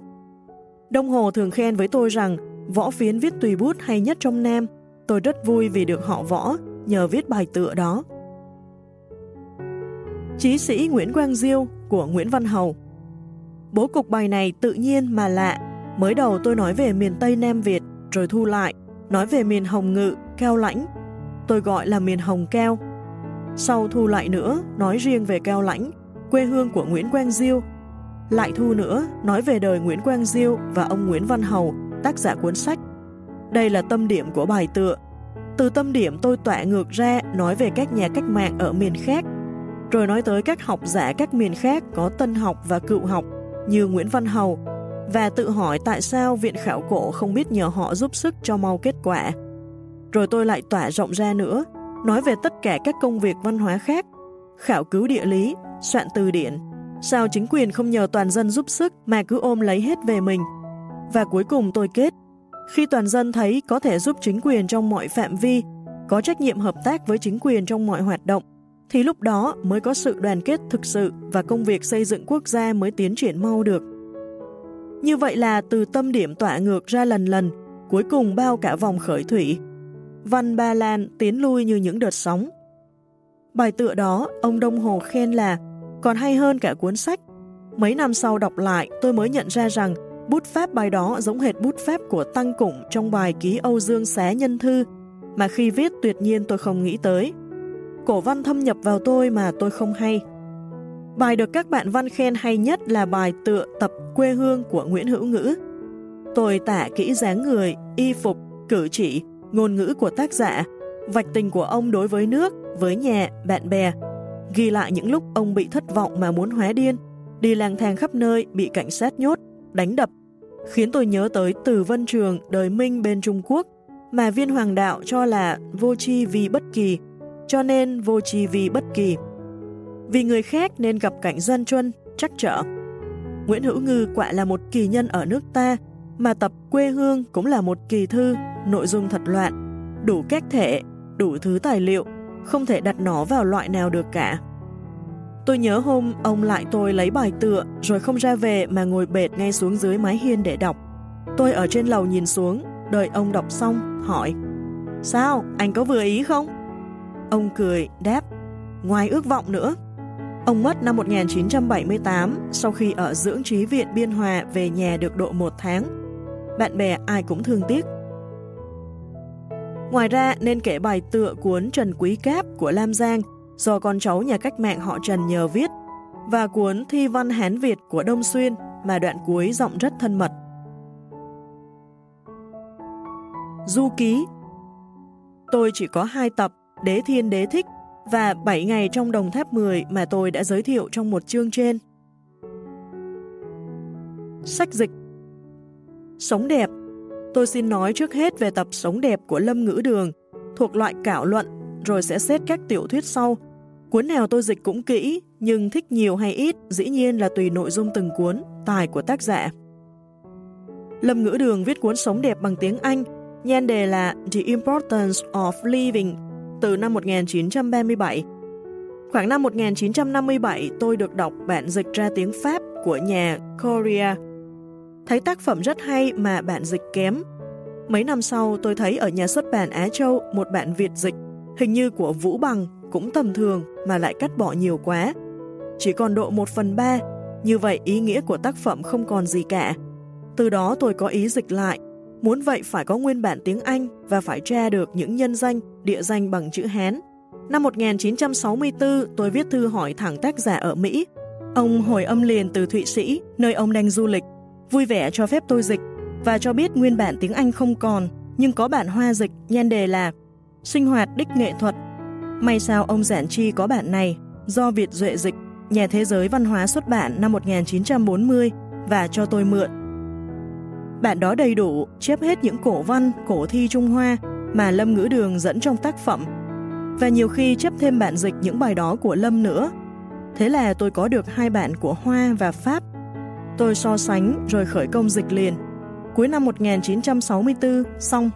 Đông Hồ thường khen với tôi rằng võ phiến viết tùy bút hay nhất trong Nam. Tôi rất vui vì được họ võ, nhờ viết bài tựa đó. Chí sĩ Nguyễn Quang Diêu của Nguyễn Văn Hầu. Bố cục bài này tự nhiên mà lạ. Mới đầu tôi nói về miền Tây Nam Việt, rồi thu lại, nói về miền Hồng Ngự, Cao Lãnh. Tôi gọi là miền Hồng Cao. Sau thu lại nữa, nói riêng về Cao Lãnh, quê hương của Nguyễn Quang Diêu. Lại thu nữa, nói về đời Nguyễn Quang Diêu và ông Nguyễn Văn Hầu, tác giả cuốn sách. Đây là tâm điểm của bài tựa. Từ tâm điểm tôi tọa ngược ra nói về các nhà cách mạng ở miền khác, rồi nói tới các học giả các miền khác có tân học và cựu học như Nguyễn Văn Hầu, và tự hỏi tại sao Viện Khảo Cổ không biết nhờ họ giúp sức cho mau kết quả. Rồi tôi lại tỏa rộng ra nữa, nói về tất cả các công việc văn hóa khác, khảo cứu địa lý, soạn từ điển. Sao chính quyền không nhờ toàn dân giúp sức mà cứ ôm lấy hết về mình? Và cuối cùng tôi kết, khi toàn dân thấy có thể giúp chính quyền trong mọi phạm vi, có trách nhiệm hợp tác với chính quyền trong mọi hoạt động, thì lúc đó mới có sự đoàn kết thực sự và công việc xây dựng quốc gia mới tiến triển mau được. Như vậy là từ tâm điểm tỏa ngược ra lần lần, cuối cùng bao cả vòng khởi thủy. Văn Ba Lan tiến lui như những đợt sóng. Bài tựa đó, ông Đông Hồ khen là còn hay hơn cả cuốn sách. Mấy năm sau đọc lại, tôi mới nhận ra rằng bút pháp bài đó giống hệt bút pháp của Tăng Củng trong bài ký Âu Dương Xá Nhân Thư, mà khi viết tuyệt nhiên tôi không nghĩ tới. Cổ văn thâm nhập vào tôi mà tôi không hay. Bài được các bạn văn khen hay nhất là bài tựa tập quê hương của Nguyễn Hữu Ngữ. Tôi tả kỹ dáng người, y phục, cử chỉ, ngôn ngữ của tác giả, vạch tình của ông đối với nước, với nhà, bạn bè, ghi lại những lúc ông bị thất vọng mà muốn hóa điên, đi lang thang khắp nơi bị cảnh sát nhốt, đánh đập, khiến tôi nhớ tới từ vân trường đời Minh bên Trung Quốc mà viên hoàng đạo cho là vô chi vì bất kỳ, cho nên vô chi vì bất kỳ. Vì người khác nên gặp cảnh dân truân, chắc trở. Nguyễn Hữu Ngư quả là một kỳ nhân ở nước ta, mà tập quê hương cũng là một kỳ thư, nội dung thật loạn, đủ các thể, đủ thứ tài liệu, không thể đặt nó vào loại nào được cả. Tôi nhớ hôm ông lại tôi lấy bài tựa rồi không ra về mà ngồi bệt ngay xuống dưới mái hiên để đọc. Tôi ở trên lầu nhìn xuống, đợi ông đọc xong, hỏi Sao, anh có vừa ý không? Ông cười, đáp Ngoài ước vọng nữa. Ông mất năm 1978 sau khi ở dưỡng trí viện Biên Hòa về nhà được độ một tháng. Bạn bè ai cũng thương tiếc. Ngoài ra nên kể bài tựa cuốn Trần Quý Cáp của Lam Giang do con cháu nhà cách mạng họ Trần nhờ viết và cuốn Thi văn Hán Việt của Đông Xuyên mà đoạn cuối giọng rất thân mật. Du ký Tôi chỉ có hai tập Đế Thiên Đế Thích và 7 ngày trong Đồng Tháp 10 mà tôi đã giới thiệu trong một chương trên. Sách dịch Sống đẹp Tôi xin nói trước hết về tập Sống đẹp của Lâm Ngữ Đường, thuộc loại cảo luận, rồi sẽ xét các tiểu thuyết sau. Cuốn nào tôi dịch cũng kỹ, nhưng thích nhiều hay ít dĩ nhiên là tùy nội dung từng cuốn, tài của tác giả. Lâm Ngữ Đường viết cuốn Sống đẹp bằng tiếng Anh, nhan đề là The Importance of Living từ năm 1937. Khoảng năm 1957, tôi được đọc bản dịch ra tiếng Pháp của nhà Korea. Thấy tác phẩm rất hay mà bản dịch kém. Mấy năm sau, tôi thấy ở nhà xuất bản Á Châu một bản Việt dịch, hình như của Vũ Bằng, cũng tầm thường mà lại cắt bỏ nhiều quá. Chỉ còn độ 1 phần 3, như vậy ý nghĩa của tác phẩm không còn gì cả. Từ đó tôi có ý dịch lại Muốn vậy phải có nguyên bản tiếng Anh và phải tra được những nhân danh, địa danh bằng chữ Hán. Năm 1964, tôi viết thư hỏi thẳng tác giả ở Mỹ. Ông hồi âm liền từ Thụy Sĩ, nơi ông đang du lịch, vui vẻ cho phép tôi dịch và cho biết nguyên bản tiếng Anh không còn, nhưng có bản hoa dịch nhan đề là Sinh hoạt đích nghệ thuật. May sao ông Giản Chi có bản này, do Việt Duệ dịch, nhà thế giới văn hóa xuất bản năm 1940 và cho tôi mượn. Bản đó đầy đủ, chép hết những cổ văn, cổ thi Trung Hoa mà Lâm Ngữ Đường dẫn trong tác phẩm. Và nhiều khi chép thêm bản dịch những bài đó của Lâm nữa. Thế là tôi có được hai bản của Hoa và Pháp. Tôi so sánh rồi khởi công dịch liền. Cuối năm 1964 xong.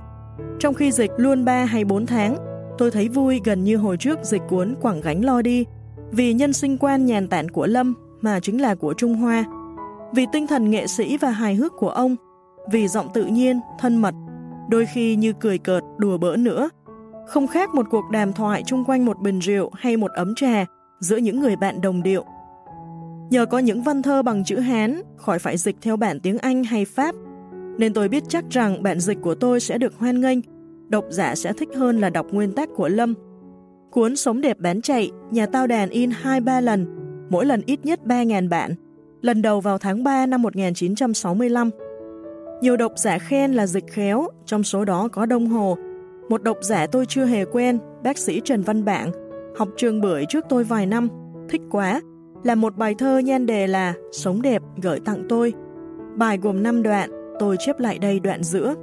Trong khi dịch luôn 3 hay 4 tháng, tôi thấy vui gần như hồi trước dịch cuốn Quảng Gánh Lo Đi, vì nhân sinh quan nhàn tản của Lâm mà chính là của Trung Hoa. Vì tinh thần nghệ sĩ và hài hước của ông vì giọng tự nhiên, thân mật, đôi khi như cười cợt, đùa bỡn nữa. Không khác một cuộc đàm thoại chung quanh một bình rượu hay một ấm trà, giữa những người bạn đồng điệu. Nhờ có những văn thơ bằng chữ Hán, khỏi phải dịch theo bản tiếng Anh hay Pháp, nên tôi biết chắc rằng bản dịch của tôi sẽ được hoan nghênh, độc giả sẽ thích hơn là đọc nguyên tác của Lâm. Cuốn Sống đẹp bán chạy, nhà tao đàn in 2-3 lần, mỗi lần ít nhất 3.000 bản, lần đầu vào tháng 3 năm 1965. Nhiều độc giả khen là dịch khéo, trong số đó có Đông Hồ. Một độc giả tôi chưa hề quen, bác sĩ Trần Văn Bạn, học trường bưởi trước tôi vài năm, thích quá, là một bài thơ nhan đề là Sống đẹp gửi tặng tôi. Bài gồm 5 đoạn, tôi chép lại đây đoạn giữa.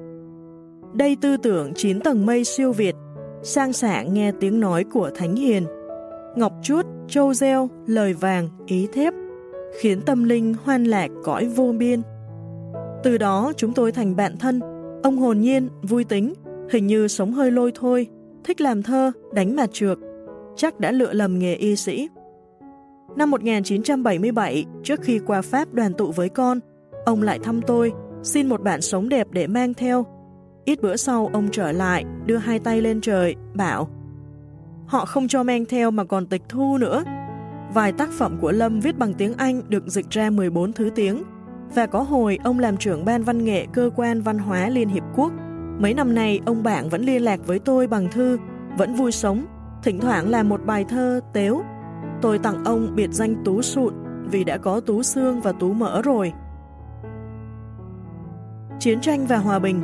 Đây tư tưởng 9 tầng mây siêu việt, sang sảng nghe tiếng nói của Thánh Hiền. Ngọc chút châu reo, lời vàng, ý thép, khiến tâm linh hoan lạc cõi vô biên. Từ đó chúng tôi thành bạn thân, ông hồn nhiên, vui tính, hình như sống hơi lôi thôi, thích làm thơ, đánh mặt trược, chắc đã lựa lầm nghề y sĩ. Năm 1977, trước khi qua Pháp đoàn tụ với con, ông lại thăm tôi, xin một bạn sống đẹp để mang theo. Ít bữa sau ông trở lại, đưa hai tay lên trời, bảo Họ không cho mang theo mà còn tịch thu nữa. Vài tác phẩm của Lâm viết bằng tiếng Anh được dịch ra 14 thứ tiếng, và có hồi ông làm trưởng ban văn nghệ cơ quan văn hóa Liên Hiệp Quốc. Mấy năm nay ông bạn vẫn liên lạc với tôi bằng thư, vẫn vui sống, thỉnh thoảng làm một bài thơ tếu. Tôi tặng ông biệt danh Tú Sụn vì đã có Tú Xương và Tú Mỡ rồi. Chiến tranh và Hòa bình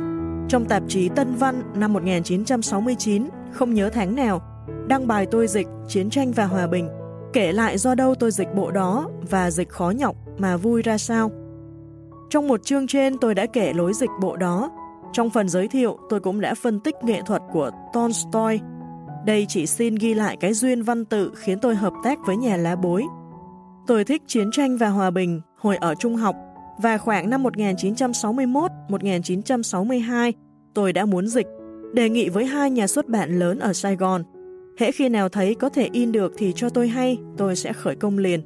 Trong tạp chí Tân Văn năm 1969, không nhớ tháng nào, đăng bài tôi dịch Chiến tranh và Hòa bình, kể lại do đâu tôi dịch bộ đó và dịch khó nhọc mà vui ra sao. Trong một chương trên tôi đã kể lối dịch bộ đó. Trong phần giới thiệu tôi cũng đã phân tích nghệ thuật của Tolstoy. Đây chỉ xin ghi lại cái duyên văn tự khiến tôi hợp tác với nhà lá bối. Tôi thích chiến tranh và hòa bình hồi ở trung học và khoảng năm 1961-1962 tôi đã muốn dịch, đề nghị với hai nhà xuất bản lớn ở Sài Gòn. Hễ khi nào thấy có thể in được thì cho tôi hay, tôi sẽ khởi công liền.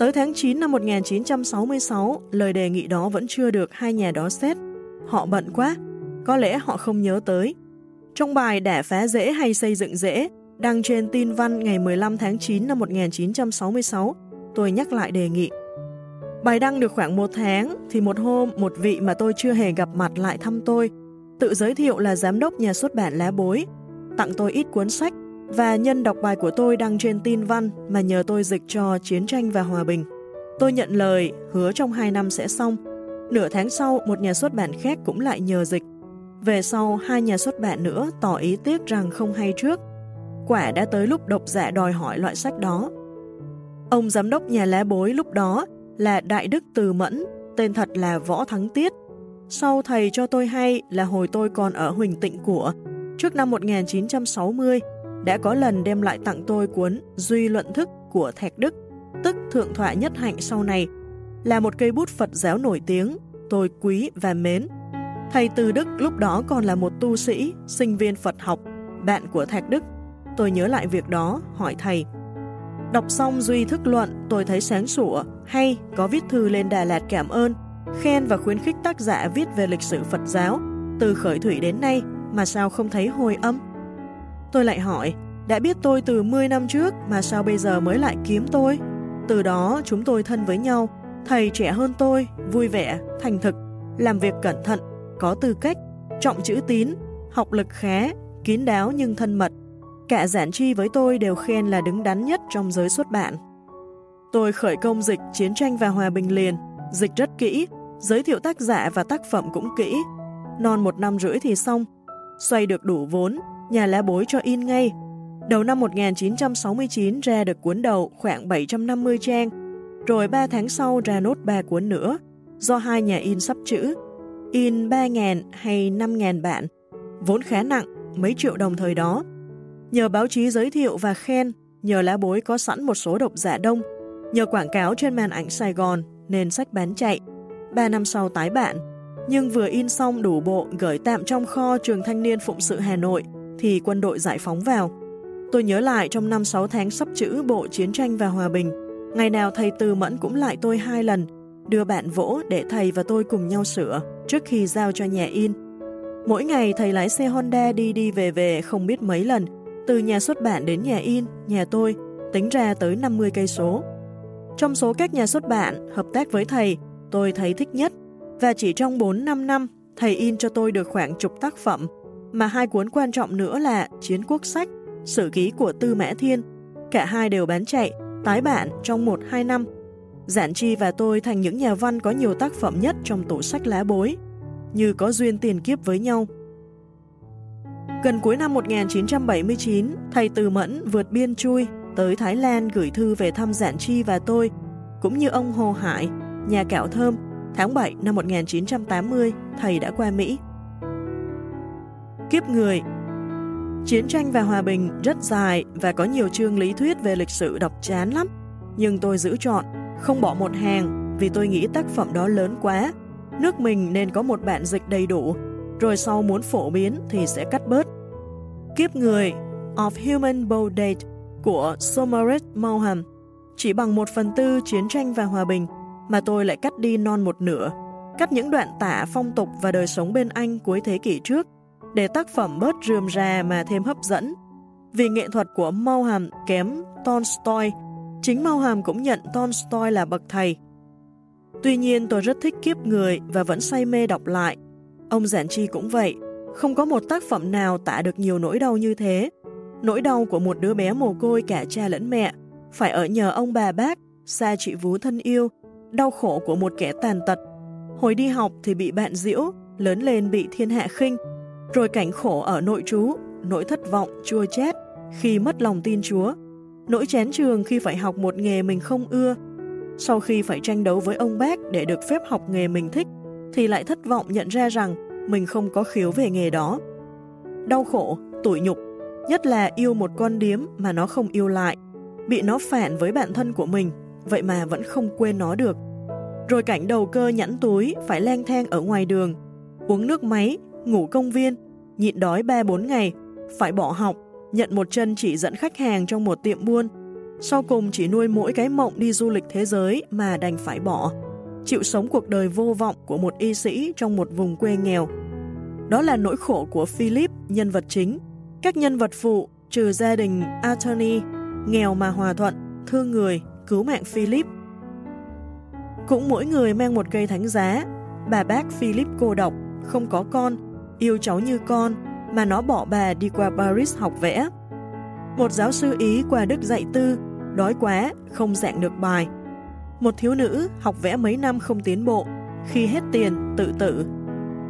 Tới tháng 9 năm 1966, lời đề nghị đó vẫn chưa được hai nhà đó xét. Họ bận quá, có lẽ họ không nhớ tới. Trong bài Đẻ phá dễ hay xây dựng dễ, đăng trên tin văn ngày 15 tháng 9 năm 1966, tôi nhắc lại đề nghị. Bài đăng được khoảng một tháng, thì một hôm một vị mà tôi chưa hề gặp mặt lại thăm tôi, tự giới thiệu là giám đốc nhà xuất bản Lá Bối, tặng tôi ít cuốn sách và nhân đọc bài của tôi đăng trên tin văn mà nhờ tôi dịch cho Chiến tranh và Hòa bình. Tôi nhận lời, hứa trong 2 năm sẽ xong. Nửa tháng sau, một nhà xuất bản khác cũng lại nhờ dịch. Về sau, hai nhà xuất bản nữa tỏ ý tiếc rằng không hay trước. Quả đã tới lúc độc giả đòi hỏi loại sách đó. Ông giám đốc nhà lá bối lúc đó là Đại Đức Từ Mẫn, tên thật là Võ Thắng Tiết. Sau thầy cho tôi hay là hồi tôi còn ở Huỳnh Tịnh Của, trước năm 1960, đã có lần đem lại tặng tôi cuốn Duy Luận Thức của Thạch Đức, tức Thượng Thoại Nhất Hạnh sau này, là một cây bút Phật giáo nổi tiếng, tôi quý và mến. Thầy Từ Đức lúc đó còn là một tu sĩ, sinh viên Phật học, bạn của Thạch Đức. Tôi nhớ lại việc đó, hỏi thầy. Đọc xong Duy Thức Luận, tôi thấy sáng sủa, hay có viết thư lên Đà Lạt cảm ơn, khen và khuyến khích tác giả viết về lịch sử Phật giáo, từ khởi thủy đến nay mà sao không thấy hồi âm. Tôi lại hỏi, đã biết tôi từ 10 năm trước mà sao bây giờ mới lại kiếm tôi? Từ đó chúng tôi thân với nhau, thầy trẻ hơn tôi, vui vẻ, thành thực, làm việc cẩn thận, có tư cách, trọng chữ tín, học lực khá, kín đáo nhưng thân mật. Cả giản chi với tôi đều khen là đứng đắn nhất trong giới xuất bản. Tôi khởi công dịch Chiến tranh và Hòa bình liền, dịch rất kỹ, giới thiệu tác giả và tác phẩm cũng kỹ. Non một năm rưỡi thì xong, xoay được đủ vốn, nhà lá bối cho in ngay. Đầu năm 1969 ra được cuốn đầu khoảng 750 trang, rồi 3 tháng sau ra nốt 3 cuốn nữa, do hai nhà in sắp chữ. In 3.000 hay 5.000 bản, vốn khá nặng, mấy triệu đồng thời đó. Nhờ báo chí giới thiệu và khen, nhờ lá bối có sẵn một số độc giả đông, nhờ quảng cáo trên màn ảnh Sài Gòn nên sách bán chạy. 3 năm sau tái bản, nhưng vừa in xong đủ bộ gửi tạm trong kho trường thanh niên phụng sự Hà Nội thì quân đội giải phóng vào. Tôi nhớ lại trong năm 6 tháng sắp chữ Bộ Chiến tranh và Hòa bình, ngày nào thầy Từ Mẫn cũng lại tôi hai lần, đưa bạn vỗ để thầy và tôi cùng nhau sửa trước khi giao cho nhà in. Mỗi ngày thầy lái xe Honda đi đi về về không biết mấy lần, từ nhà xuất bản đến nhà in, nhà tôi, tính ra tới 50 cây số. Trong số các nhà xuất bản hợp tác với thầy, tôi thấy thích nhất và chỉ trong 4-5 năm, thầy in cho tôi được khoảng chục tác phẩm, mà hai cuốn quan trọng nữa là Chiến quốc sách, Sử ký của Tư Mã Thiên. Cả hai đều bán chạy, tái bản trong 1-2 năm. Giản Chi và tôi thành những nhà văn có nhiều tác phẩm nhất trong tủ sách lá bối, như có duyên tiền kiếp với nhau. Gần cuối năm 1979, thầy Từ Mẫn vượt biên chui tới Thái Lan gửi thư về thăm Giản Chi và tôi, cũng như ông Hồ Hải, nhà kẹo thơm, tháng 7 năm 1980, thầy đã qua Mỹ. Kiếp người Chiến tranh và hòa bình rất dài và có nhiều chương lý thuyết về lịch sử đọc chán lắm, nhưng tôi giữ chọn, không bỏ một hàng vì tôi nghĩ tác phẩm đó lớn quá. Nước mình nên có một bản dịch đầy đủ, rồi sau muốn phổ biến thì sẽ cắt bớt. Kiếp người Of Human Bold Date của Somerset Maugham chỉ bằng một phần tư chiến tranh và hòa bình mà tôi lại cắt đi non một nửa, cắt những đoạn tả phong tục và đời sống bên Anh cuối thế kỷ trước để tác phẩm bớt rườm rà mà thêm hấp dẫn. Vì nghệ thuật của Maugham kém Tolstoy, chính Maugham cũng nhận Tolstoy là bậc thầy. Tuy nhiên tôi rất thích kiếp người và vẫn say mê đọc lại. Ông Giản Chi cũng vậy, không có một tác phẩm nào tả được nhiều nỗi đau như thế. Nỗi đau của một đứa bé mồ côi cả cha lẫn mẹ, phải ở nhờ ông bà bác, xa chị vú thân yêu, đau khổ của một kẻ tàn tật. Hồi đi học thì bị bạn diễu, lớn lên bị thiên hạ khinh, rồi cảnh khổ ở nội trú, nỗi thất vọng, chua chét khi mất lòng tin Chúa, nỗi chén trường khi phải học một nghề mình không ưa, sau khi phải tranh đấu với ông bác để được phép học nghề mình thích, thì lại thất vọng nhận ra rằng mình không có khiếu về nghề đó. Đau khổ, tủi nhục, nhất là yêu một con điếm mà nó không yêu lại, bị nó phản với bản thân của mình, vậy mà vẫn không quên nó được. Rồi cảnh đầu cơ nhẵn túi phải lang thang ở ngoài đường, uống nước máy, ngủ công viên, nhịn đói 3-4 ngày, phải bỏ học, nhận một chân chỉ dẫn khách hàng trong một tiệm buôn, sau cùng chỉ nuôi mỗi cái mộng đi du lịch thế giới mà đành phải bỏ, chịu sống cuộc đời vô vọng của một y sĩ trong một vùng quê nghèo. Đó là nỗi khổ của Philip, nhân vật chính. Các nhân vật phụ, trừ gia đình Anthony, nghèo mà hòa thuận, thương người, cứu mạng Philip. Cũng mỗi người mang một cây thánh giá, bà bác Philip cô độc, không có con, yêu cháu như con, mà nó bỏ bà đi qua Paris học vẽ. Một giáo sư Ý qua Đức dạy tư, đói quá, không dạng được bài. Một thiếu nữ học vẽ mấy năm không tiến bộ, khi hết tiền, tự tử.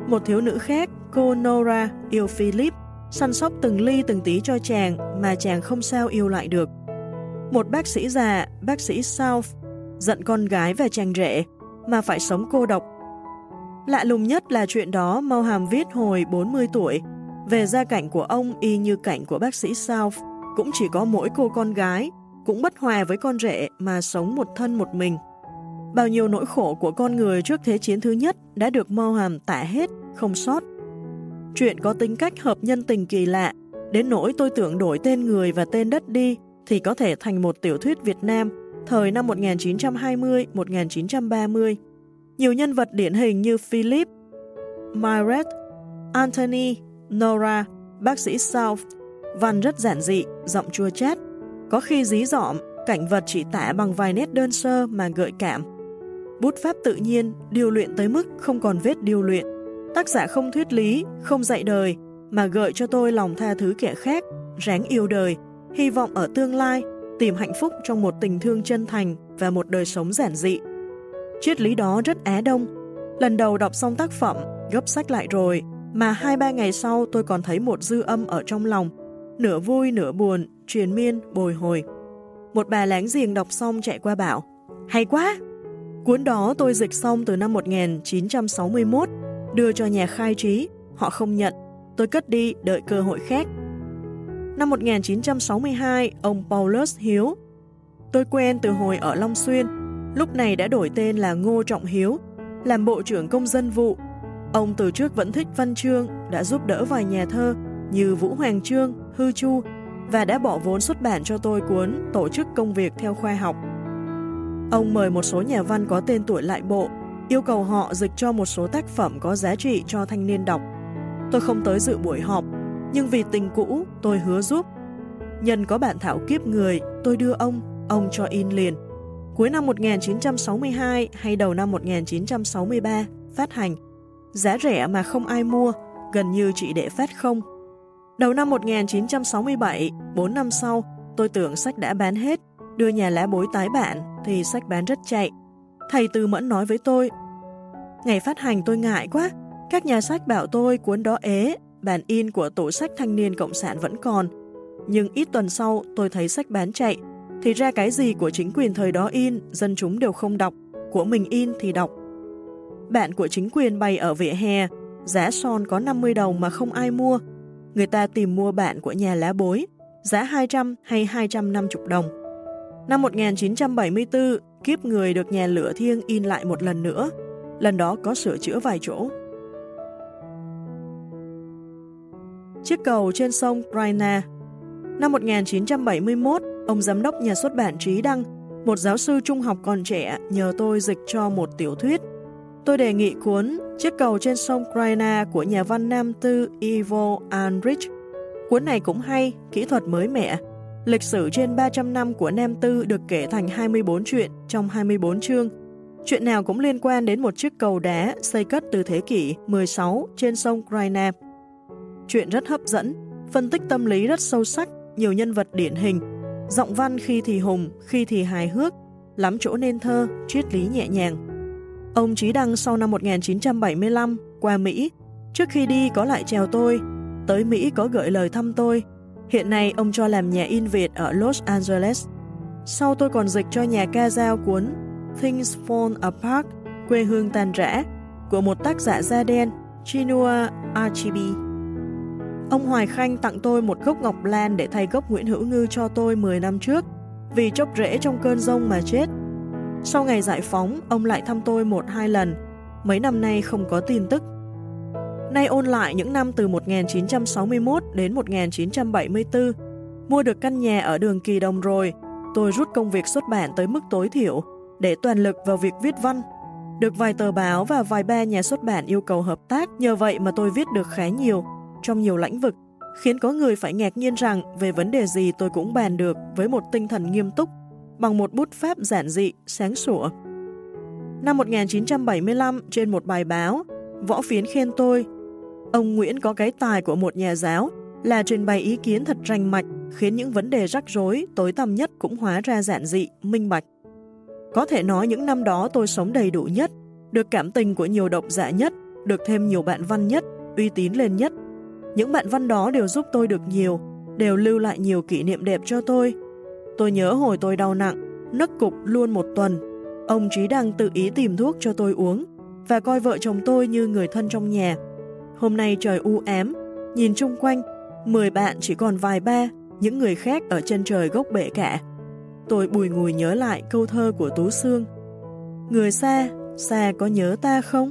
Một thiếu nữ khác, cô Nora, yêu Philip, săn sóc từng ly từng tí cho chàng mà chàng không sao yêu lại được. Một bác sĩ già, bác sĩ South, giận con gái và chàng rể, mà phải sống cô độc. Lạ lùng nhất là chuyện đó Mau Hàm viết hồi 40 tuổi, về gia cảnh của ông y như cảnh của bác sĩ South, cũng chỉ có mỗi cô con gái, cũng bất hòa với con rể mà sống một thân một mình. Bao nhiêu nỗi khổ của con người trước Thế chiến thứ nhất đã được Mau Hàm tả hết, không sót. Chuyện có tính cách hợp nhân tình kỳ lạ, đến nỗi tôi tưởng đổi tên người và tên đất đi thì có thể thành một tiểu thuyết Việt Nam thời năm 1920-1930. Nhiều nhân vật điển hình như Philip, Myret, Anthony, Nora, bác sĩ South, văn rất giản dị, giọng chua chát, có khi dí dỏm, cảnh vật chỉ tả bằng vài nét đơn sơ mà gợi cảm. Bút pháp tự nhiên, điều luyện tới mức không còn vết điều luyện. Tác giả không thuyết lý, không dạy đời, mà gợi cho tôi lòng tha thứ kẻ khác, ráng yêu đời, hy vọng ở tương lai, tìm hạnh phúc trong một tình thương chân thành và một đời sống giản dị. Triết lý đó rất á đông. Lần đầu đọc xong tác phẩm, gấp sách lại rồi, mà hai ba ngày sau tôi còn thấy một dư âm ở trong lòng, nửa vui nửa buồn, truyền miên, bồi hồi. Một bà láng giềng đọc xong chạy qua bảo, hay quá! Cuốn đó tôi dịch xong từ năm 1961, đưa cho nhà khai trí, họ không nhận, tôi cất đi đợi cơ hội khác. Năm 1962, ông Paulus Hiếu, tôi quen từ hồi ở Long Xuyên, lúc này đã đổi tên là Ngô Trọng Hiếu, làm Bộ trưởng Công dân vụ. Ông từ trước vẫn thích văn chương, đã giúp đỡ vài nhà thơ như Vũ Hoàng Trương, Hư Chu và đã bỏ vốn xuất bản cho tôi cuốn Tổ chức công việc theo khoa học. Ông mời một số nhà văn có tên tuổi lại bộ, yêu cầu họ dịch cho một số tác phẩm có giá trị cho thanh niên đọc. Tôi không tới dự buổi họp, nhưng vì tình cũ tôi hứa giúp. Nhân có bản thảo kiếp người tôi đưa ông, ông cho in liền. Cuối năm 1962 hay đầu năm 1963 phát hành. Giá rẻ mà không ai mua, gần như chỉ để phát không. Đầu năm 1967, 4 năm sau, tôi tưởng sách đã bán hết, đưa nhà lá bối tái bản thì sách bán rất chạy. Thầy Tư Mẫn nói với tôi, Ngày phát hành tôi ngại quá, các nhà sách bảo tôi cuốn đó ế, bản in của tổ sách thanh niên Cộng sản vẫn còn. Nhưng ít tuần sau tôi thấy sách bán chạy, thì ra cái gì của chính quyền thời đó in, dân chúng đều không đọc, của mình in thì đọc. Bạn của chính quyền bày ở vỉa hè, giá son có 50 đồng mà không ai mua. Người ta tìm mua bạn của nhà lá bối, giá 200 hay 250 đồng. Năm 1974, kiếp người được nhà lửa thiêng in lại một lần nữa, lần đó có sửa chữa vài chỗ. Chiếc cầu trên sông Kraina Năm 1971, ông giám đốc nhà xuất bản Trí Đăng, một giáo sư trung học còn trẻ, nhờ tôi dịch cho một tiểu thuyết. Tôi đề nghị cuốn Chiếc cầu trên sông Kraina của nhà văn Nam Tư Ivo Andrich. Cuốn này cũng hay, kỹ thuật mới mẻ. Lịch sử trên 300 năm của Nam Tư được kể thành 24 chuyện trong 24 chương, Chuyện nào cũng liên quan đến một chiếc cầu đá xây cất từ thế kỷ 16 trên sông Kraina. Chuyện rất hấp dẫn, phân tích tâm lý rất sâu sắc, nhiều nhân vật điển hình, giọng văn khi thì hùng, khi thì hài hước, lắm chỗ nên thơ, triết lý nhẹ nhàng. Ông Trí Đăng sau năm 1975 qua Mỹ, trước khi đi có lại chèo tôi, tới Mỹ có gửi lời thăm tôi. Hiện nay ông cho làm nhà in Việt ở Los Angeles. Sau tôi còn dịch cho nhà ca dao cuốn Things Fall Apart, quê hương tàn rã, của một tác giả da đen, Chinua Achebe. Ông Hoài Khanh tặng tôi một gốc ngọc lan để thay gốc Nguyễn Hữu Ngư cho tôi 10 năm trước, vì chốc rễ trong cơn rông mà chết. Sau ngày giải phóng, ông lại thăm tôi một hai lần, mấy năm nay không có tin tức. Nay ôn lại những năm từ 1961 đến 1974, mua được căn nhà ở đường Kỳ Đồng rồi, tôi rút công việc xuất bản tới mức tối thiểu, để toàn lực vào việc viết văn. Được vài tờ báo và vài ba nhà xuất bản yêu cầu hợp tác, nhờ vậy mà tôi viết được khá nhiều, trong nhiều lĩnh vực, khiến có người phải ngạc nhiên rằng về vấn đề gì tôi cũng bàn được với một tinh thần nghiêm túc, bằng một bút pháp giản dị, sáng sủa. Năm 1975, trên một bài báo, Võ Phiến khen tôi, ông Nguyễn có cái tài của một nhà giáo là trình bày ý kiến thật rành mạch, khiến những vấn đề rắc rối, tối tăm nhất cũng hóa ra giản dị, minh bạch. Có thể nói những năm đó tôi sống đầy đủ nhất, được cảm tình của nhiều độc giả nhất, được thêm nhiều bạn văn nhất, uy tín lên nhất. Những bạn văn đó đều giúp tôi được nhiều, đều lưu lại nhiều kỷ niệm đẹp cho tôi. Tôi nhớ hồi tôi đau nặng, nấc cục luôn một tuần, ông Trí đang tự ý tìm thuốc cho tôi uống và coi vợ chồng tôi như người thân trong nhà. Hôm nay trời u ám, nhìn chung quanh, 10 bạn chỉ còn vài ba, những người khác ở trên trời gốc bể cả. Tôi bùi ngùi nhớ lại câu thơ của Tú Sương. Người xa, xa có nhớ ta không?